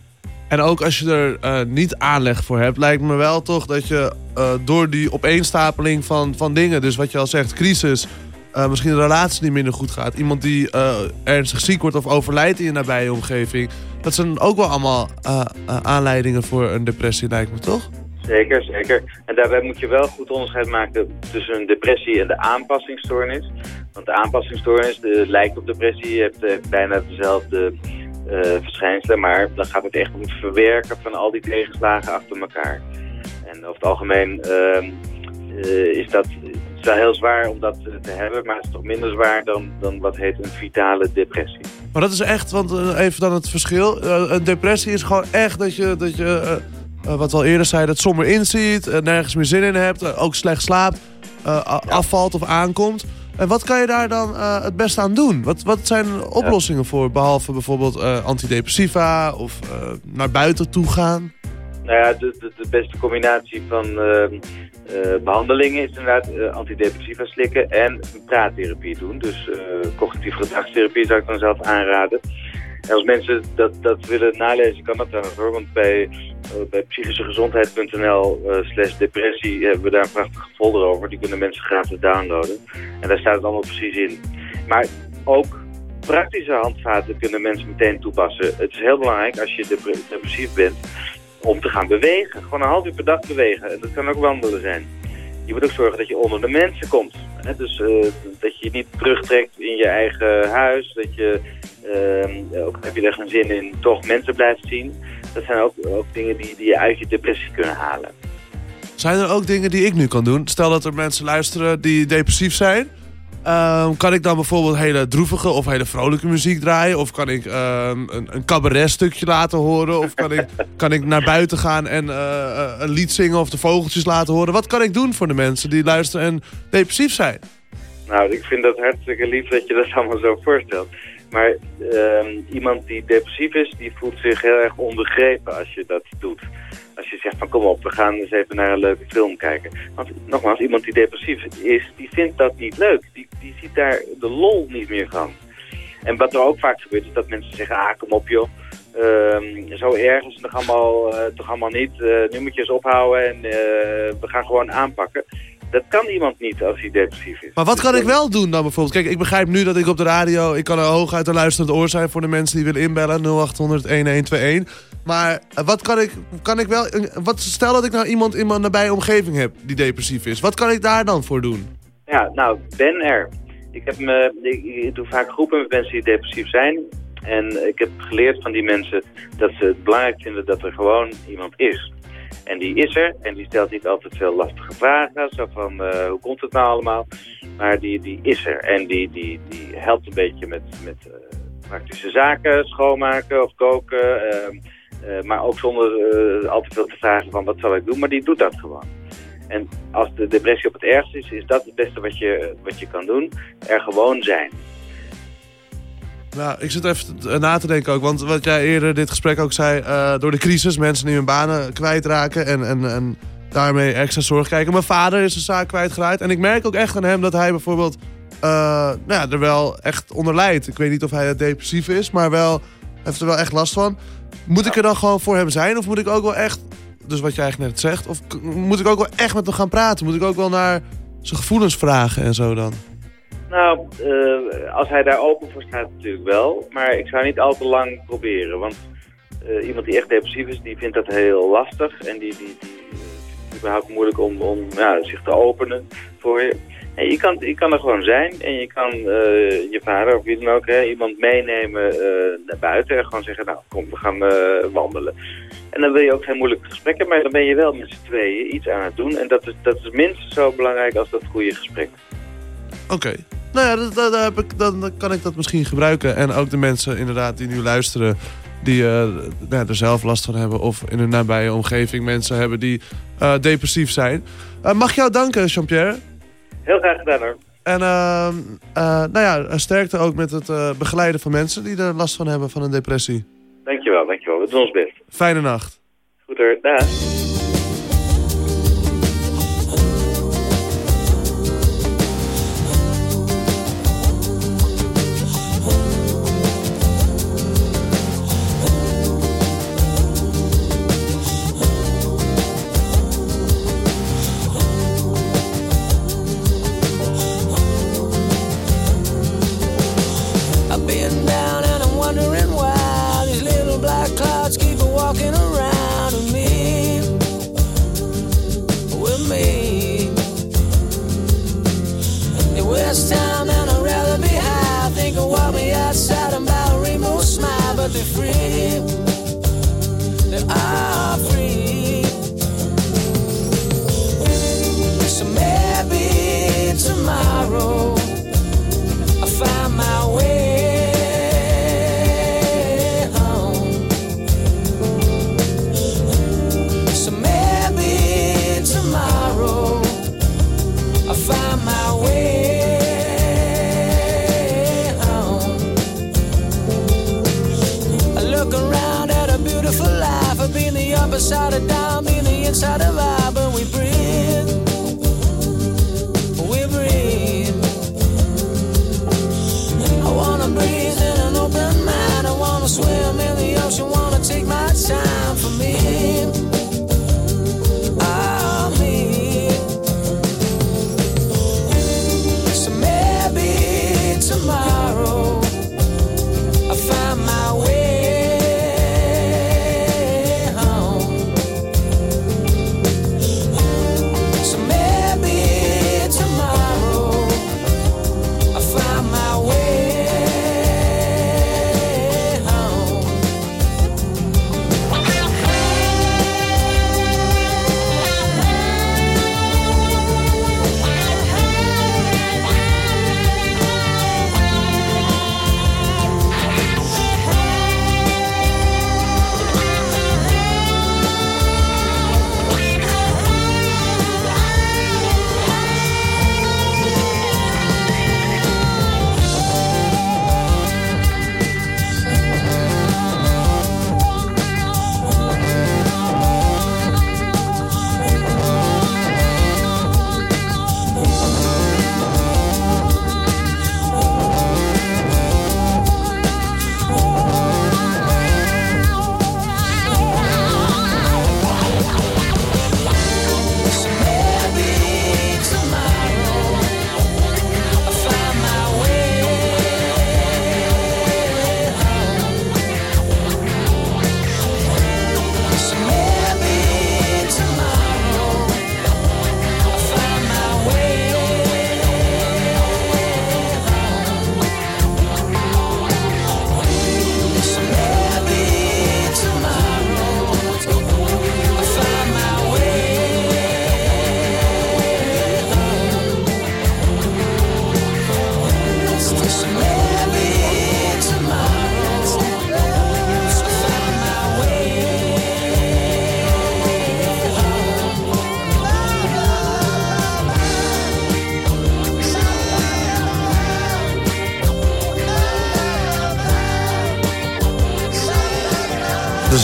En ook als je er eh, niet aanleg voor hebt, lijkt me wel toch dat je eh, door die opeenstapeling van, van dingen, dus wat je al zegt, crisis, eh, misschien een relatie die minder goed gaat, iemand die eh, ernstig ziek wordt of overlijdt in je nabije omgeving, dat zijn ook wel allemaal eh, eh, aanleidingen voor een depressie, lijkt me toch? Zeker, zeker. En daarbij moet je wel goed onderscheid maken tussen een depressie en de aanpassingsstoornis. Want de aanpassingsstoornis lijkt op depressie, je hebt eh, bijna dezelfde verschijnselen, maar dan gaat het echt om het verwerken van al die tegenslagen achter elkaar. En over het algemeen ehm, eh, is dat is wel heel zwaar om dat te hebben, maar het is toch minder zwaar dan, dan wat heet een vitale depressie. Maar dat is echt, want eh, even dan het verschil. Eh, een depressie is gewoon echt dat je, dat je eh, wat we al eerder zeiden, het somber inziet, nergens meer zin in hebt, ook slecht slaapt, afvalt of aankomt. En wat kan je daar dan het beste aan doen? Wat, wat zijn oplossingen voor, behalve bijvoorbeeld antidepressiva of naar buiten toe gaan? Nou ja, de, beste combinatie van ehm, eh, behandelingen is inderdaad eh, antidepressiva slikken en praattherapie doen. Dus eh cognitieve gedragstherapie zou ik dan zelf aanraden. En als mensen dat, dat willen nalezen, kan dat trouwens hoor. Want bij, uh, bij psychischegezondheid.nl uh, slash depressie hebben we daar een prachtige folder over. Die kunnen mensen gratis downloaden. En daar staat het allemaal precies in. Maar ook praktische handvaten kunnen mensen meteen toepassen. Het is heel belangrijk als je depressief bent om te gaan bewegen. Gewoon een half uur per dag bewegen. En dat kan ook wandelen zijn. Je moet ook zorgen dat je onder de mensen komt. Dus uh, dat je je niet terugtrekt in je eigen huis. Dat je, uh, ook heb je er geen zin in, toch mensen blijft zien. Dat zijn ook, ook dingen die, die je uit je depressie kunnen halen. Zijn er ook dingen die ik nu kan doen? Stel dat er mensen luisteren die depressief zijn. Uh, kan ik dan bijvoorbeeld hele droevige of hele vrolijke muziek draaien? Of kan ik uh, een, een cabaretstukje laten horen? Of kan ik, kan ik naar buiten gaan en uh, een lied zingen of de vogeltjes laten horen? Wat kan ik doen voor de mensen die luisteren en depressief zijn? Nou, ik vind dat hartstikke lief dat je dat allemaal zo voorstelt. Maar iemand die depressief is, die voelt zich heel erg onbegrepen als je dat doet. Als je zegt van kom op, we gaan eens even naar een leuke film kijken. Want nogmaals, iemand die depressief is, die vindt dat niet leuk. Die, die ziet daar de lol niet meer van. En wat er ook vaak gebeurt is dat mensen zeggen, ah kom op joh. Ehm, zo erg is het nog allemaal, eh, toch allemaal niet. Eh, nu moet je eens ophouden en eh, we gaan gewoon aanpakken. Dat kan iemand niet als hij depressief is. Maar wat kan ik wel doen dan bijvoorbeeld? Kijk, ik begrijp nu dat ik op de radio... Ik kan er hooguit een luisterend oor zijn voor de mensen die willen inbellen. 0800-1121. Maar wat kan ik, kan ik wel... Wat, stel dat ik nou iemand in mijn nabije omgeving heb die depressief is. Wat kan ik daar dan voor doen? Ja, nou, ben er. Ik, heb me, ik, ik doe vaak groepen met mensen die depressief zijn. En ik heb geleerd van die mensen dat ze het belangrijk vinden dat er gewoon iemand is. En die is er en die stelt niet altijd veel lastige vragen. Zo van, eh, hoe komt het nou allemaal? Maar die, die is er en die, die, die helpt een beetje met, met eh, praktische zaken, schoonmaken of koken. ehm, eh, maar ook zonder al te veel te vragen van wat zal ik doen. Maar die doet dat gewoon. En als de depressie op het ergst is, is dat het beste wat je, wat je kan doen. Er gewoon zijn. Nou, ik zit even te- na te denken ook. Want wat jij eerder dit gesprek ook zei... eh, door de crisis, mensen die hun banen kwijtraken... en, en, en daarmee extra zorg krijgen. Mijn vader is een zaak kwijtgeraakt. En ik merk ook echt aan hem dat hij bijvoorbeeld... eh, nou ja, er wel echt onder lijdt. Ik weet niet of hij depressief is, maar wel heeft er wel echt last van. Moet ik er dan gewoon voor hem zijn? Of moet ik ook wel echt... Dus wat jij eigenlijk net zegt. Of moet ik ook wel echt met hem gaan praten? Moet ik ook wel naar zijn gevoelens vragen en zo dan? Nou, eh, als hij daar open voor staat natuurlijk wel. Maar ik zou niet al te lang proberen. Want eh, iemand die echt depressief is, die vindt dat heel lastig. En die, die, die het überhaupt moeilijk om, om ja, zich te openen voor je. En je kan, je kan er gewoon zijn. En je kan je vader of wie dan ook, hè, iemand meenemen naar buiten. En gewoon zeggen, nou kom, we gaan wandelen. En dan wil je ook geen moeilijke gesprekken. Maar dan ben je wel met z'n tweeën iets aan het doen. En dat is, dat is minstens zo belangrijk als dat goede gesprek. Oké. Nou ja, dat, dat, dat heb ik, dan, dan kan ik dat misschien gebruiken. En ook de mensen inderdaad die nu luisteren... die eh, nou er zelf last van hebben... of in hun nabije omgeving mensen hebben die eh, depressief zijn. Eh, mag ik jou danken, Jean-Pierre? Heel graag gedaan hoor. En ehm, eh, nou ja, sterkte ook met het begeleiden van mensen... die er last van hebben van een depressie. Dankjewel, dankjewel. We doen ons best. Fijne nacht. Goed dag.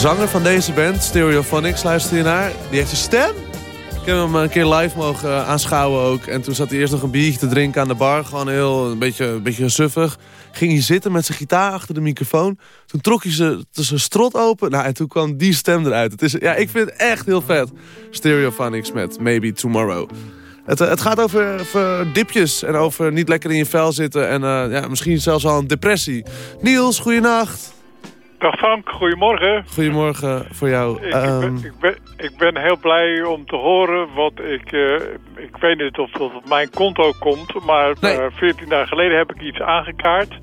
Zanger van deze band, Stereophonics, luister je naar. Die heeft een stem. Ik heb hem een keer live mogen eh, aanschouwen ook. En toen zat hij eerst nog een biertje te drinken aan de bar. Gewoon heel, een beetje, een beetje suffig. Ging hij zitten met zijn gitaar achter de microfoon. Toen trok hij zijn zijn strot open. Nou, en toen kwam die stem eruit. Het is, ja, ik vind het echt heel vet. Stereophonics met Maybe Tomorrow. Het, eh, het gaat over, over dipjes en over niet lekker in je vel zitten. En eh, ja, misschien zelfs al een depressie. Niels, goeienacht. Dag Frank, goedemorgen. Goedemorgen voor jou. Ik, Ehm, ben, ik, ben, ik ben heel blij om te horen, want ik, eh, ik weet niet of dat op mijn konto komt, maar eh, 14 dagen geleden heb ik iets aangekaart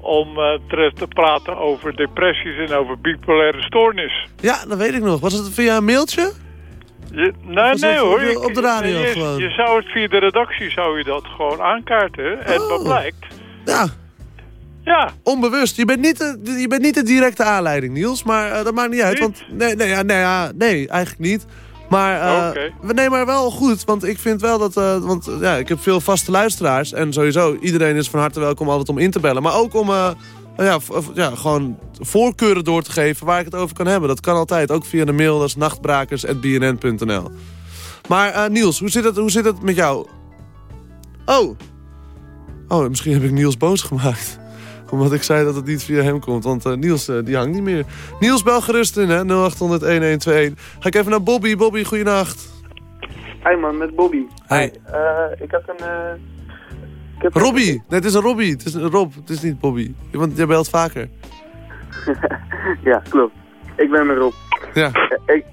om eh, te, te praten over depressies en over bipolaire stoornis. ja, dat weet ik nog. Was het via een mailtje? Je, nee, nee hoor. op de- op de radio je, gewoon? Je zou het via de redactie zou je dat gewoon aankaarten. En wat Oh. blijkt? Ja. Ja. Onbewust. Je bent niet de, je bent niet de directe aanleiding, Niels. Maar eh, dat maakt niet uit. Want, nee, nee, ja, nee, ja, nee, eigenlijk niet. Maar, Oké. we nee, maar wel goed. Want ik vind wel dat... eh, want ja, ik heb veel vaste luisteraars. En sowieso, iedereen is van harte welkom altijd om in te bellen. Maar ook om... ja, ja, gewoon voorkeuren door te geven waar ik het over kan hebben. Dat kan altijd. Ook via de mail, dat is nachtbrakers.bnn.nl. Maar Niels, hoe zit, het, hoe zit het met jou? Oh. Oh, misschien heb ik Niels boos gemaakt. Omdat ik zei dat het niet via hem komt. Want eh, Niels, eh, die hangt niet meer. Niels, bel gerust in, hè. 0800-1121. Ga ik even naar Bobby. Bobby, goeienacht. Hi man, met Bobby. Hi. Eh, ik heb een... ik heb Robbie. Nee, het is een Robbie. Het is een Rob. Het is niet Bobby. Want jij belt vaker. ja, klopt. Ik ben er op. Ja. Ik,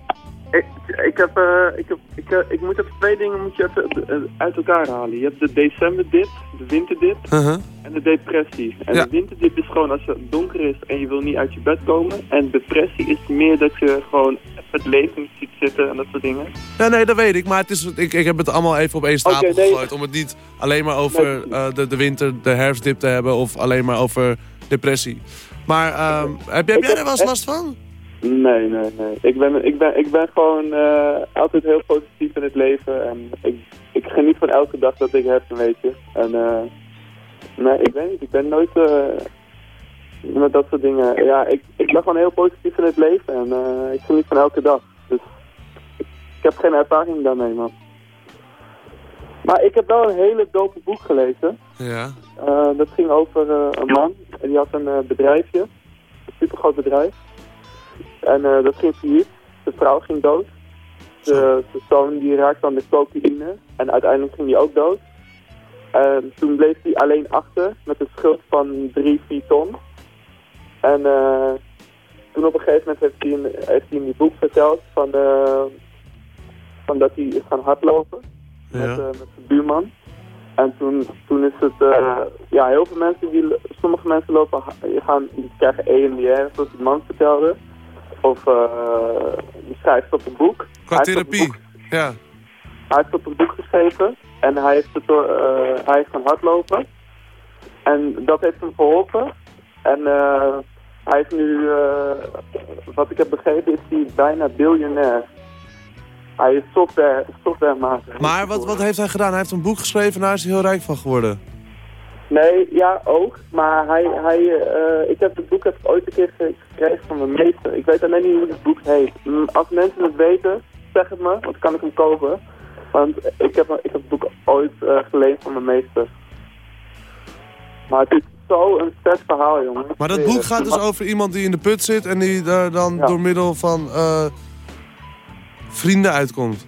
ik, ik, heb, eh, ik, heb, ik, eh, ik moet even twee dingen moet je even eh, uit elkaar halen. Je hebt de decemberdip, de winterdip Uh-huh. en de depressie. En Ja. de winterdip is gewoon als het donker is en je wil niet uit je bed komen. En depressie is meer dat je gewoon het leven ziet zitten en dat soort dingen. Ja, nee, dat weet ik. Maar het is, ik, ik heb het allemaal even op één stapel nee. gegooid. Om het niet alleen maar over de, de winter, de herfstdip te hebben. Of alleen maar over depressie. Maar ehm, heb, heb jij er wel eens last van? Nee, nee, nee. Ik ben, ik ben, ik ben gewoon eh, altijd heel positief in het leven. En ik, ik geniet van elke dag dat ik heb, weet je. En eh, nee, ik weet niet. Ik ben nooit eh, met dat soort dingen. Ja, ik, ik ben gewoon heel positief in het leven. En ik geniet van elke dag. Dus ik, ik heb geen ervaring daarmee, man. Maar ik heb wel een hele dope boek gelezen. Ja. Dat ging over een man en die had een bedrijfje, een supergroot bedrijf. En eh, dat ging failliet. De vrouw ging dood. De, de zoon die raakte aan de cocaïne en uiteindelijk ging die ook dood. En toen bleef hij alleen achter met een schuld van 3, 4 ton. En eh, toen op een gegeven moment heeft hij in, heeft hij in die boek verteld van, van dat hij is gaan hardlopen met, eh, met zijn buurman. En toen, toen is het, ja, heel veel mensen, die, sommige mensen lopen, gaan, die krijgen EMDR, zoals die man vertelde. Of eh schrijft op een boek. Qua therapie. boek- Ja. Hij heeft op een boek geschreven en hij heeft, het door, eh, hij heeft gaan hardlopen. En dat heeft hem geholpen. En eh, hij is nu, eh, wat ik heb begrepen, is hij bijna biljonair. Hij is software, softwaremaker. Maar wat, wat heeft hij gedaan? Hij heeft een boek geschreven en daar is hij heel rijk van geworden. Nee, ja, ook. Maar hij, hij, eh, ik heb het boek heb ik ooit een keer ge- gekregen van mijn meester. Ik weet alleen niet hoe het boek heet. Mm, Als mensen het weten, zeg het me, want dan kan ik hem kopen. Want ik heb, ik heb het boek ooit eh, geleend van mijn meester. Maar het is zo een vet verhaal, jongen. Maar dat boek gaat dus over iemand die in de put zit en die daar dan door middel van eh, vrienden uitkomt.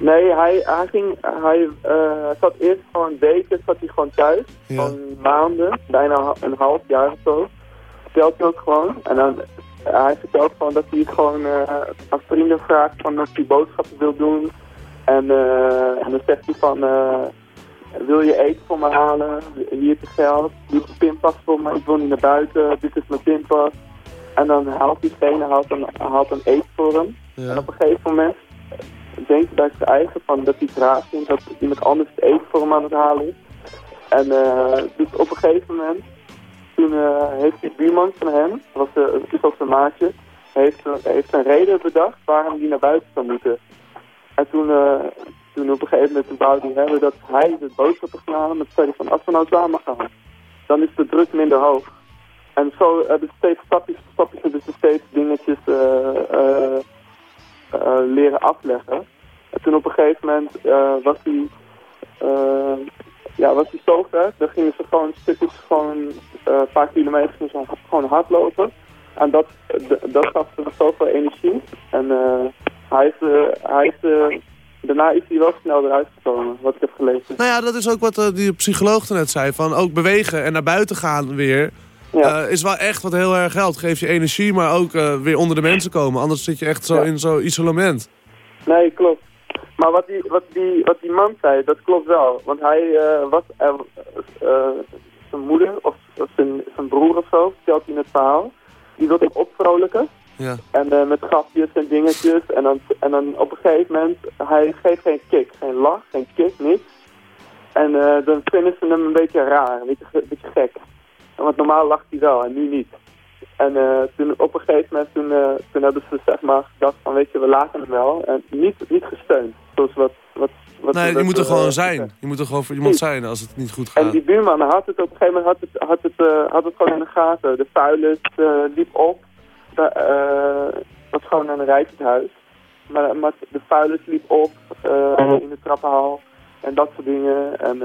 Nee, hij, hij ging, hij eh, zat eerst gewoon weken, zat hij gewoon thuis. Ja. Gewoon maanden, bijna een half jaar of zo. Vertelt hij ook gewoon. En dan, hij vertelt gewoon dat hij het gewoon eh, aan vrienden vraagt van of hij boodschappen wil doen. En, eh, en dan zegt hij van, eh, wil je eten voor me halen? Hier is geld, is een pinpas voor me, ik wil niet naar buiten, dit is mijn pinpas. En dan haalt diegene haalt een, haalt een eten voor hem. En op een gegeven moment denkt hij bij zijn eigen van dat hij het vindt dat iemand anders het eten voor hem aan het halen is. En eh, dus op een gegeven moment, toen eh, heeft die buurman van hem, was uh, het is ook zijn maatje, heeft, eh, heeft een reden bedacht waarom die naar buiten zou moeten. En toen, eh, toen op een gegeven moment wou hij hebben dat hij de boodschappen ging halen, met zei hij van als we nou samen gaan, dan is de druk minder hoog. En zo hebben ze steeds stapjes stapjes hebben ze steeds dingetjes eh, eh, eh, leren afleggen. En toen op een gegeven moment eh, was hij eh, ja, was hij zo dan gingen ze gewoon stukjes gewoon eh, een paar kilometer gewoon hardlopen. En dat, dat gaf ze zoveel energie. En eh, hij is, eh, hij eh, daarna is hij wel snel eruit gekomen, wat ik heb gelezen. Nou ja, dat is ook wat eh, die psycholoog net zei. Van ook bewegen en naar buiten gaan weer. Ja. eh, is wel echt wat heel erg helpt. Geeft je energie, maar ook eh, weer onder de mensen komen. Anders zit je echt zo Ja. in zo'n isolement. Nee, klopt. Maar wat die, wat die, wat die man zei, dat klopt wel. Want hij eh, was, zijn moeder of, of zijn, zijn broer of zo, vertelt hij in het verhaal. Die wilde hem opvrolijken. Ja. En met grapjes en dingetjes. En dan, en dan op een gegeven moment, hij geeft geen kick. Geen lach, geen kick, niks. En dan vinden ze hem een beetje raar, een beetje, ge- een beetje gek. Normaal lacht hij wel en nu niet. En eh, toen op een gegeven moment, toen, eh, toen hebben ze zeg maar gedacht van weet je, we laten hem wel. En niet, niet gesteund. Zoals wat, wat, wat Nee, je moet er gewoon zijn. Je moet er gewoon voor iemand zijn als het niet goed En gaat. die buurman had het op een gegeven moment had het, had het, eh, had het gewoon in de gaten. De vuilnis liep op. De, was gewoon een rijtjeshuis. Maar, maar de vuilnis liep op in de trappenhal. En dat soort dingen. En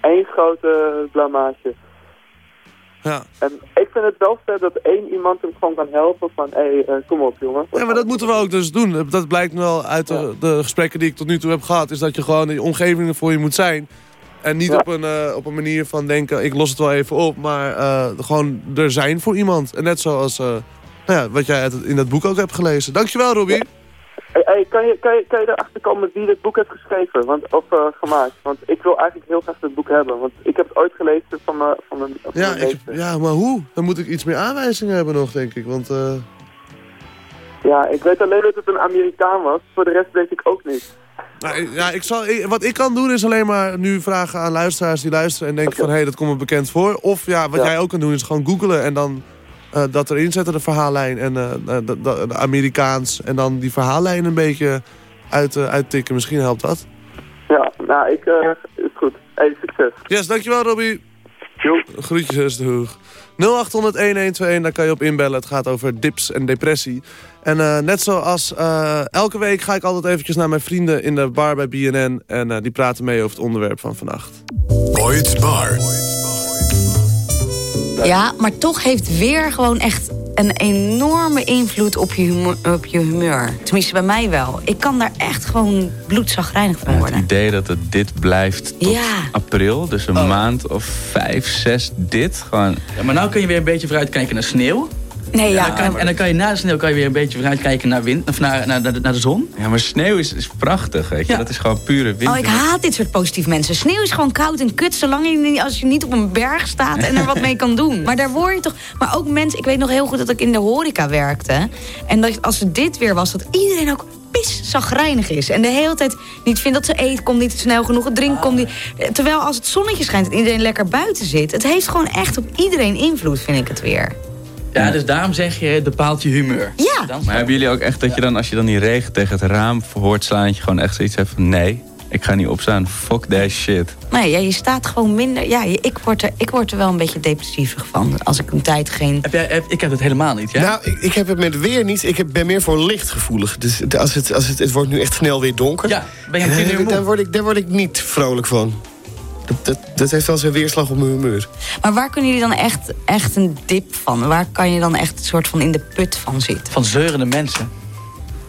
één grote blamage. Ja. En ik vind het wel vet dat één iemand hem gewoon kan helpen van... Hé, hey, kom op jongen. Ja, maar dat moeten we ook dus doen. Dat blijkt wel uit de, de gesprekken die ik tot nu toe heb gehad. Is dat je gewoon in je omgeving er voor je moet zijn. En niet Ja. op, een, eh, op een manier van denken, ik los het wel even op. Maar eh, gewoon er zijn voor iemand. En net zoals eh, nou ja, wat jij in dat boek ook hebt gelezen. Dankjewel, Robbie. Hey, hey, kan, je, kan, je, kan je erachter komen wie dit boek heeft geschreven want, of eh, gemaakt? Want ik wil eigenlijk heel graag dit boek hebben. Want ik heb het ooit gelezen van mijn van mijn- van Ja, ik, ja, maar hoe? Dan moet ik iets meer aanwijzingen hebben nog, denk ik. Want eh, Ja, ik weet alleen dat het een Amerikaan was. Voor de rest weet ik ook niet. nou, ja, ik zal, ik- wat ik kan doen is alleen maar nu vragen aan luisteraars die luisteren... en denken van, hé, hey, dat komt me bekend voor. Of ja, wat Ja. jij ook kan doen is gewoon googlen en dan eh, dat erin zetten, de verhaallijn. En eh, de, de, de Amerikaans. En dan die verhaallijn een beetje uit, eh, uittikken. Misschien helpt dat. Ja, nou, ik, eh, is goed. Hey, succes. Yes, dankjewel Robbie. Groetjes, doeg. 0800-1121, daar kan je op inbellen. Het gaat over dips en depressie. En eh, net zoals eh, elke week ga ik altijd eventjes naar mijn vrienden in de bar bij BNN. En eh, die praten mee over het onderwerp van vannacht. Boyd's Bar. Ja, maar toch heeft weer gewoon echt een enorme invloed op je, humeur, op je humeur. Tenminste, bij mij wel. Ik kan daar echt gewoon bloedzagrijnig van Het worden. idee dat het dit blijft tot Ja. april, dus een maand of vijf, zes dit. Gewoon... Ja, maar nou kun je weer een beetje vooruitkijken naar sneeuw. Nee, ja. En dan, kan, en dan kan je na de sneeuw kan je weer een beetje vooruitkijken naar, wind, of naar, naar, naar, de, naar de zon. Ja, maar sneeuw is, is prachtig, weet je. Dat is gewoon pure wind. Oh, ik haat dit soort positief mensen. Sneeuw is gewoon koud en kut, zolang je niet, als je niet op een berg staat en er wat mee kan doen. Maar daar word je toch. Maar ook mensen, ik weet nog heel goed dat ik in de horeca werkte. En dat als het dit weer was, dat iedereen ook pis is. En de hele tijd niet vindt dat ze eet, komt niet snel genoeg, het drinken komt niet. Terwijl als het zonnetje schijnt en iedereen lekker buiten zit, het heeft gewoon echt op iedereen invloed, vind ik het weer. Ja, dus daarom zeg je, het bepaalt je humeur. Ja. Dan, Maar hebben jullie ook echt dat je dan, als je dan die regen tegen het raam hoort slaan... dat je gewoon echt zoiets hebt van... nee, ik ga niet opstaan, fuck that shit. Nee, ja, je staat gewoon minder. Ja, ik word, er, ik word er wel een beetje depressievig van. Als ik een tijd geen. heb jij, heb, ik heb het helemaal niet, ja? Nou, ik, ik heb het met weer niet. Ik heb, ben meer voor lichtgevoelig. Dus het- als het, als het, het wordt nu echt snel weer donker. Ja, ben je moe? daar, word ik, daar word ik niet vrolijk van. Dat, dat, dat heeft wel zijn weerslag op mijn humeur. Maar waar kunnen jullie dan echt, echt een dip van? Waar kan je dan echt een soort van in de put van zitten? Van zeurende mensen.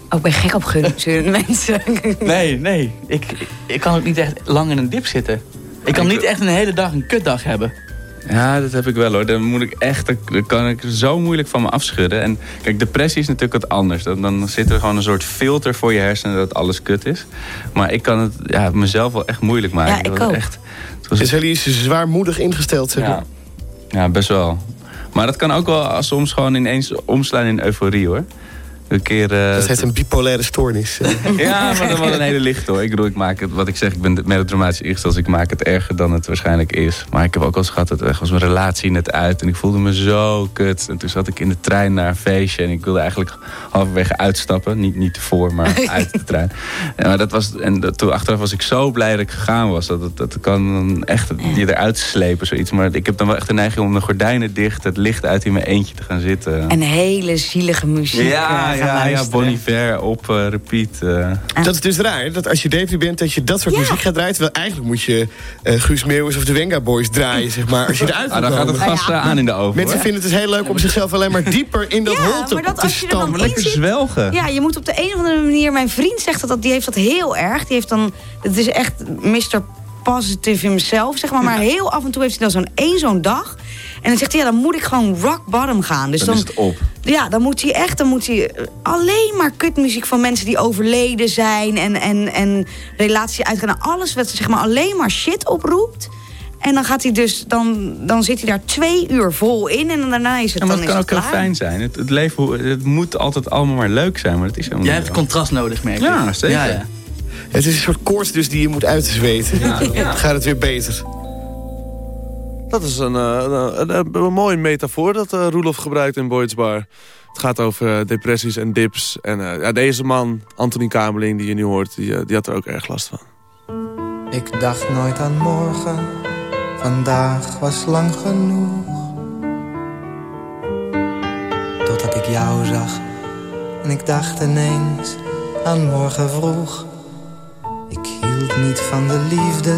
Oh, ik ben gek op zeurende mensen. Nee, nee. Ik, ik kan ook niet echt lang in een dip zitten. Ik kan niet echt een hele dag een kutdag hebben. Ja, dat heb ik wel hoor. Dan moet ik echt, dan kan ik zo moeilijk van me afschudden. En kijk, depressie is natuurlijk wat anders. Dan, dan zit er gewoon een soort filter voor je hersenen dat alles kut is. Maar ik kan het ja, mezelf wel echt moeilijk maken. Ja, ik Dat ook. Echt, het was Dus jullie is zwaarmoedig ingesteld, zeg Ja. Ja, best wel. Maar dat kan ook wel als soms gewoon ineens omslaan in euforie hoor. Een keer... eh, Dat heet een bipolaire stoornis. ja, maar dan wel een hele licht hoor. Ik bedoel, ik maak het, wat ik zeg, ik ben melodramatisch ingesteld. Dus ik maak het erger dan het waarschijnlijk is. Maar ik heb ook al eens gehad, dat was mijn relatie net uit. En ik voelde me zo kut. En toen zat ik in de trein naar een feestje. En ik wilde eigenlijk halverwege uitstappen. Niet, niet ervoor, maar uit de trein. En, maar dat was, en dat, toen achteraf was ik zo blij dat ik gegaan was. Dat, dat, dat kan echt je eruit slepen, zoiets. Maar ik heb dan wel echt de neiging om de gordijnen dicht... het licht uit in mijn eentje te gaan zitten. En hele zielige muziek eh, Ja, gaan ja, ja, luisteren. Bon Iver op eh, repeat. eh. Dat is dus raar, dat als je depri bent, dat je dat soort muziek gaat draaien. Terwijl eigenlijk moet je eh, Guus Meeuwis of de Venga Boys draaien, zeg maar. Als je eruit Ah, dan gaat het eh, aan in de oven. Mensen hoor. vinden het dus heel leuk om zichzelf alleen maar dieper in dat hol te, maar dat te als je er dan stampen. in Lekker zit- zwelgen. Ja, je moet op de een of andere manier... Mijn vriend zegt dat, dat die heeft dat heel erg. Die heeft dan... Het is echt Mr. Positive himself, zeg maar. Maar heel af en toe heeft hij dan zo'n één zo'n dag. En dan zegt hij, ja, dan moet ik gewoon rock bottom gaan. Dus Dan dan, is het op. Ja, dan moet hij echt dan moet hij eh, alleen maar kutmuziek van mensen die overleden zijn... en, en, en relatie uitgaan. Alles wat zeg maar alleen maar shit oproept... En dan gaat hij dus, dan, dan zit hij daar twee uur vol in en daarna is het, Ja, maar dan het kan ook heel fijn zijn. Het, het leven hoe- het moet altijd allemaal maar leuk zijn, maar dat is helemaal Jij hebt contrast nodig, merk ik. Ja, zeker. Ja, ja. Het is een soort koorts dus die je moet uitzweten. Ja. Dan gaat het weer beter. Dat is een, eh, een, een, een mooie metafoor dat eh Roelof gebruikt in Boyd's Bar. Het gaat over eh, depressies en dips. En eh, ja, deze man, Anthony Kamerling, die je nu hoort, die, eh, die had er ook erg last van. Ik dacht nooit aan morgen, vandaag was lang genoeg. Totdat ik jou zag en ik dacht ineens aan morgen vroeg. Ik hield niet van de liefde,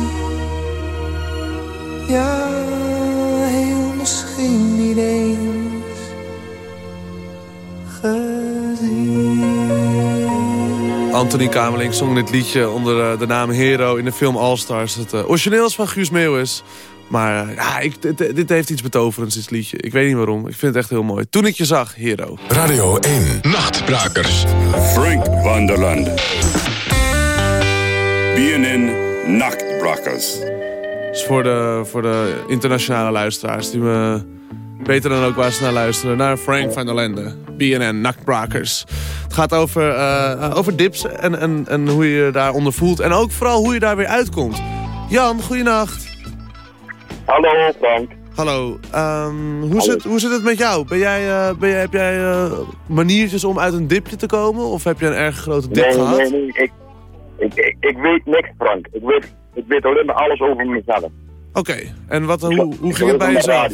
Ja, heel misschien niet eens gezien. Anthony Kamerling zong dit liedje onder eh, de naam Hero in de film All Stars. Het eh, origineel is van Guus Meeuwis. Maar eh, ja, ik, dit, dit heeft iets betoverends, dit liedje. Ik weet niet waarom. Ik vind het echt heel mooi. Toen ik je zag, Hero. Radio 1, Nachtbrakers. Frank van der Lande. BNN Nachtbrakers. Dus voor de, voor de internationale luisteraars die me weten dan ook waar ze naar luisteren. Naar Frank van der Lende, BNN, Nachtbrakers. Het gaat over, eh, over dips en, en, en hoe je je daaronder voelt. En ook vooral hoe je daar weer uitkomt. Jan, goeienacht. Hallo Frank. Hallo. Ehm, hoe, Zit, hoe zit het met jou? Ben jij, eh, ben jij, heb jij eh, maniertjes om uit een dipje te komen? Of heb je een erg grote dip nee, gehad? Nee, nee, ik, ik, ik, ik weet niks Frank. Ik weet, ik weet alleen maar alles over mezelf. Oké, en wat, hoe, hoe ging het bij jezelf?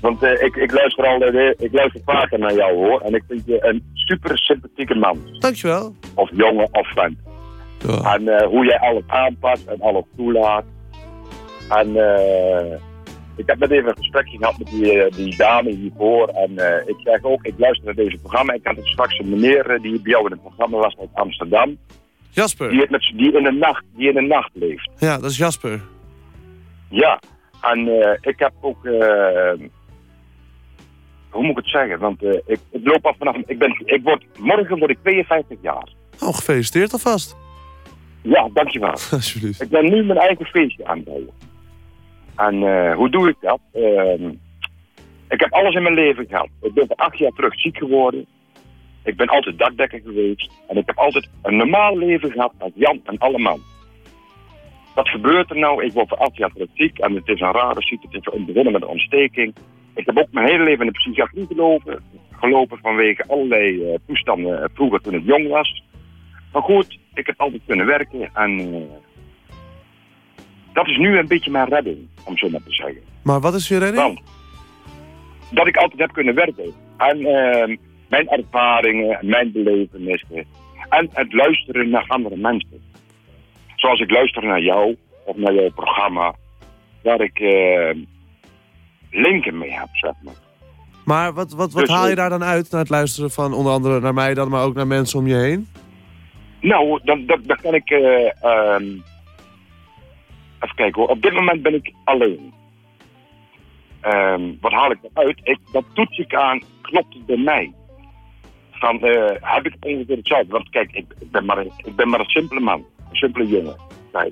Want uh, ik, ik, luister al, uh, ik luister vaker naar jou hoor. En ik vind je een super sympathieke man. Dankjewel. Of jongen of vent. Ja. En uh, hoe jij alles aanpast en alles toelaat. En ik heb net even een gesprekje gehad met die, die dame hiervoor. En ik zeg ook, ik luister naar deze programma. Ik had straks een meneer die bij jou in het programma was uit Amsterdam. Jasper. Die, met, die, in de nacht, die in de nacht leeft. Ja, dat is Jasper. Ja, en uh, ik heb ook... Uh, hoe moet ik het zeggen? Want uh, ik, ik, loop af vanaf... Ik ben, ik word, morgen word ik 52 jaar. Oh, gefeliciteerd alvast. Ja, dankjewel. Alsjeblieft. Ik ben nu mijn eigen feestje aan het bouwen. En hoe doe ik dat? Ehm, ik heb alles in mijn leven gehad. Ik ben acht jaar terug ziek geworden. Ik ben altijd dakdekker geweest. En ik heb altijd een normaal leven gehad als Jan en alle man. Wat gebeurt er nou? Ik word ziek en het is een rare ziekte. Het is begonnen met een ontsteking. Ik heb ook mijn hele leven in de psychiatrie gelopen. Gelopen vanwege allerlei uh, toestanden uh, vroeger toen ik jong was. Maar goed, ik heb altijd kunnen werken en uh, dat is nu een beetje mijn redding, om zo maar te zeggen. Maar wat is je redding? Dat ik altijd heb kunnen werken. En ehm, mijn ervaringen, mijn belevenissen en het luisteren naar andere mensen. Zoals ik luister naar jou of naar jouw programma, waar ik uh, linken mee heb, zeg maar. Maar wat, wat, wat Dus, haal je eh, daar dan uit naar het luisteren van onder andere naar mij dan, maar ook naar mensen om je heen? Nou, dan, dan, dan kan ik... Uh, um, even kijken hoor. Op dit moment ben ik alleen. Um, wat haal ik eruit? Ik, dat toets ik aan, klopt het bij mij? Van, uh, heb ik ongeveer hetzelfde? Want kijk, ik, ik, ben maar, ik ben maar een simpele man. Een simpele jongen.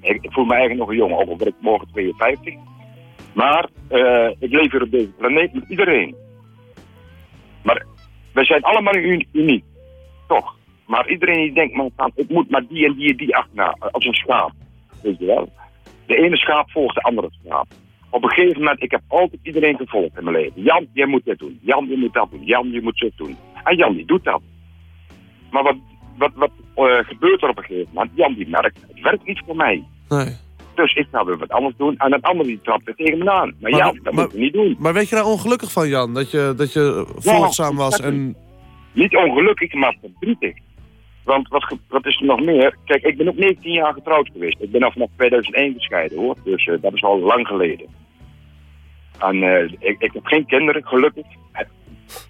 Ik, voel me eigenlijk nog een jongen, ook al word ik morgen 52. Maar uh, ik leef hier op deze planeet met iedereen. Maar wij zijn allemaal uniek. Toch? Maar iedereen die denkt, van, ik moet maar die en die en die achterna. Als een schaap. Weet je wel? De ene schaap volgt de andere schaap. Op een gegeven moment, ik heb altijd iedereen gevolgd in mijn leven. Jan, jij moet dit doen. Jan, je moet dat doen. Jan, je moet zo doen. En Jan, die doet dat. Maar wat, wat, wat uh, gebeurt er op een gegeven moment? Jan, die merkt, het werkt niet voor mij. Nee. Dus ik ga weer wat anders doen. En een ander die trapt er tegen me aan. Maar, Maar- Jan, dat maar- moet je niet doen. Maar werd je daar ongelukkig van, Jan? Dat je, dat je volgzaam was en... Niet ongelukkig, maar verdrietig. Want wat, wat is er nog meer? Kijk, ik ben ook 19 jaar getrouwd geweest. Ik ben al vanaf 2001 gescheiden hoor. Dus eh, dat is al lang geleden. En eh, ik, ik heb geen kinderen, gelukkig.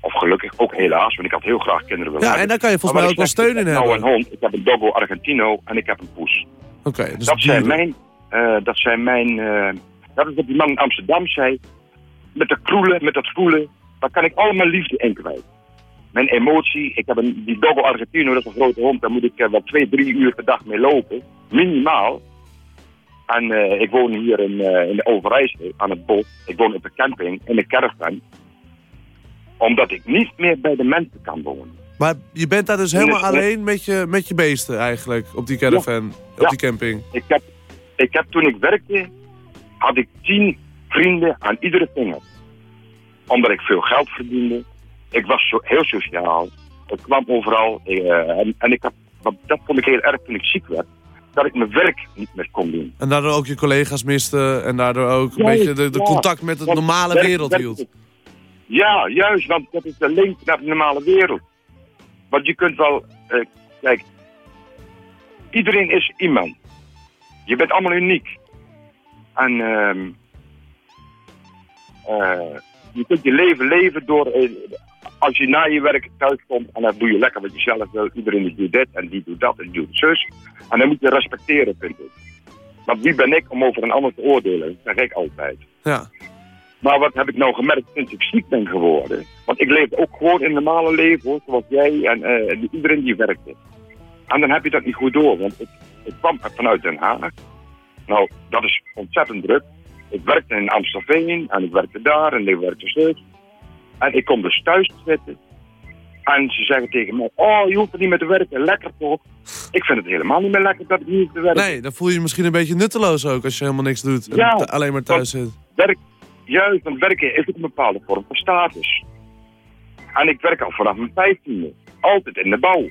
Of gelukkig, ook helaas, want ik had heel graag kinderen willen Ja, hebben. en daar kan je volgens mij ook wel steun in zeg, ik heb hebben. Nou een hond, ik heb een Doggo Argentino en ik heb een poes. Oké, dus dat, zijn mijn, eh, dat zijn mijn... eh, dat is wat die man in Amsterdam zei. Met dat kroelen, met dat voelen. Daar kan ik al mijn liefde in kwijt. Mijn emotie. Ik heb een, die Doggo Argentino, dat is een grote hond. Daar moet ik eh, wel twee, drie uur per dag mee lopen. Minimaal. En ik woon hier in, in de Overijssel, aan het bos. Ik woon op de camping, in de caravan. Omdat ik niet meer bij de mensen kan wonen. Maar je bent daar dus helemaal alleen met je, met je beesten eigenlijk, op die caravan, op Ja. die camping. Ik heb, ik heb toen ik werkte, had ik tien vrienden aan iedere vinger. Omdat ik veel geld verdiende. Ik was zo, heel sociaal. Ik kwam overal. eh, en, en ik had, dat vond ik heel erg toen ik ziek werd. Dat ik mijn werk niet meer kon doen. En daardoor ook je collega's miste en daardoor ook een Ja, beetje de, de ja. contact met de normale werk- wereld hield. Ja, juist, want dat is de link naar de normale wereld. Want je kunt wel, eh, kijk, iedereen is iemand. Je bent allemaal uniek. En eh, je kunt je leven leven door, eh, als je na je werk thuis komt en dan doe je lekker wat je zelf wil. Iedereen doet dit en die doet dat en die doet zus. En dan moet je respecteren, vind ik. Want wie ben ik om over een ander te oordelen? Dat zeg ik altijd. Ja. Maar wat heb ik nou gemerkt sinds ik ziek ben geworden? Want ik leefde ook gewoon in een normale leven, hoor, zoals jij en eh, iedereen die werkte. En dan heb je dat niet goed door, want ik, ik kwam vanuit Den Haag. Nou, dat is ontzettend druk. ik werkte in Amstelveen en ik werkte daar en ik werkte zus. En ik kom dus thuis te zitten. En ze zeggen tegen mij, oh, je hoeft er niet meer te werken, lekker toch? Ik vind het helemaal niet meer lekker dat ik niet te werken. Nee, dan voel je je misschien een beetje nutteloos ook als je helemaal niks doet. en Ja, alleen maar thuis zit. Werk, juist, want werken is ook een bepaalde vorm van status. En ik werk al vanaf mijn vijftiende. Altijd in de bouw.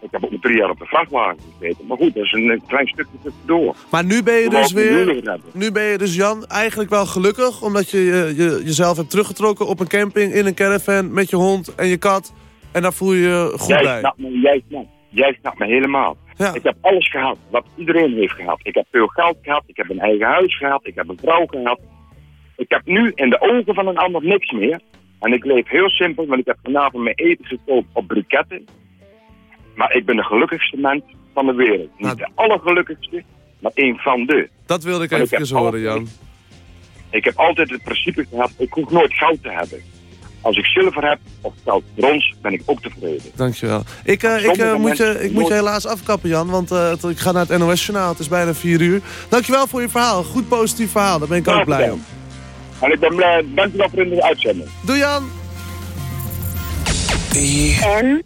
Ik heb ook drie jaar op de vrachtwagen gezeten. Maar goed, dat is een klein stukje tussendoor. Maar nu ben je dus weer... Nu ben je dus, Jan, eigenlijk wel gelukkig... omdat je, je, je jezelf hebt teruggetrokken op een camping... in een caravan met je hond en je kat. En daar voel je je goed jij bij. Snapt me, jij, snapt, jij snapt me helemaal. Ik heb alles gehad wat iedereen heeft gehad. Ik heb veel geld gehad, ik heb een eigen huis gehad, ik heb een vrouw gehad. Ik heb nu in de ogen van een ander niks meer. En ik leef heel simpel, want ik heb vanavond mijn eten gekookt op briketten. Maar ik ben de gelukkigste mens van de wereld. Niet de allergelukkigste, maar een van de. Dat wilde ik Want even horen, altijd- Jan. Ik heb altijd het principe gehad, ik hoef nooit goud te hebben. Als ik zilver heb of goud brons, ben ik ook tevreden. Dankjewel. Ik, eh, ik, moet, je, ik moet je helaas afkappen, Jan. Want ik ga naar het NOS-journaal. Het is bijna vier uur. Dankjewel voor je verhaal. Goed positief verhaal. Daar ben ik ook blij om. En ik ben blij, dankjewel voor de uitzending. Doei, Jan. En?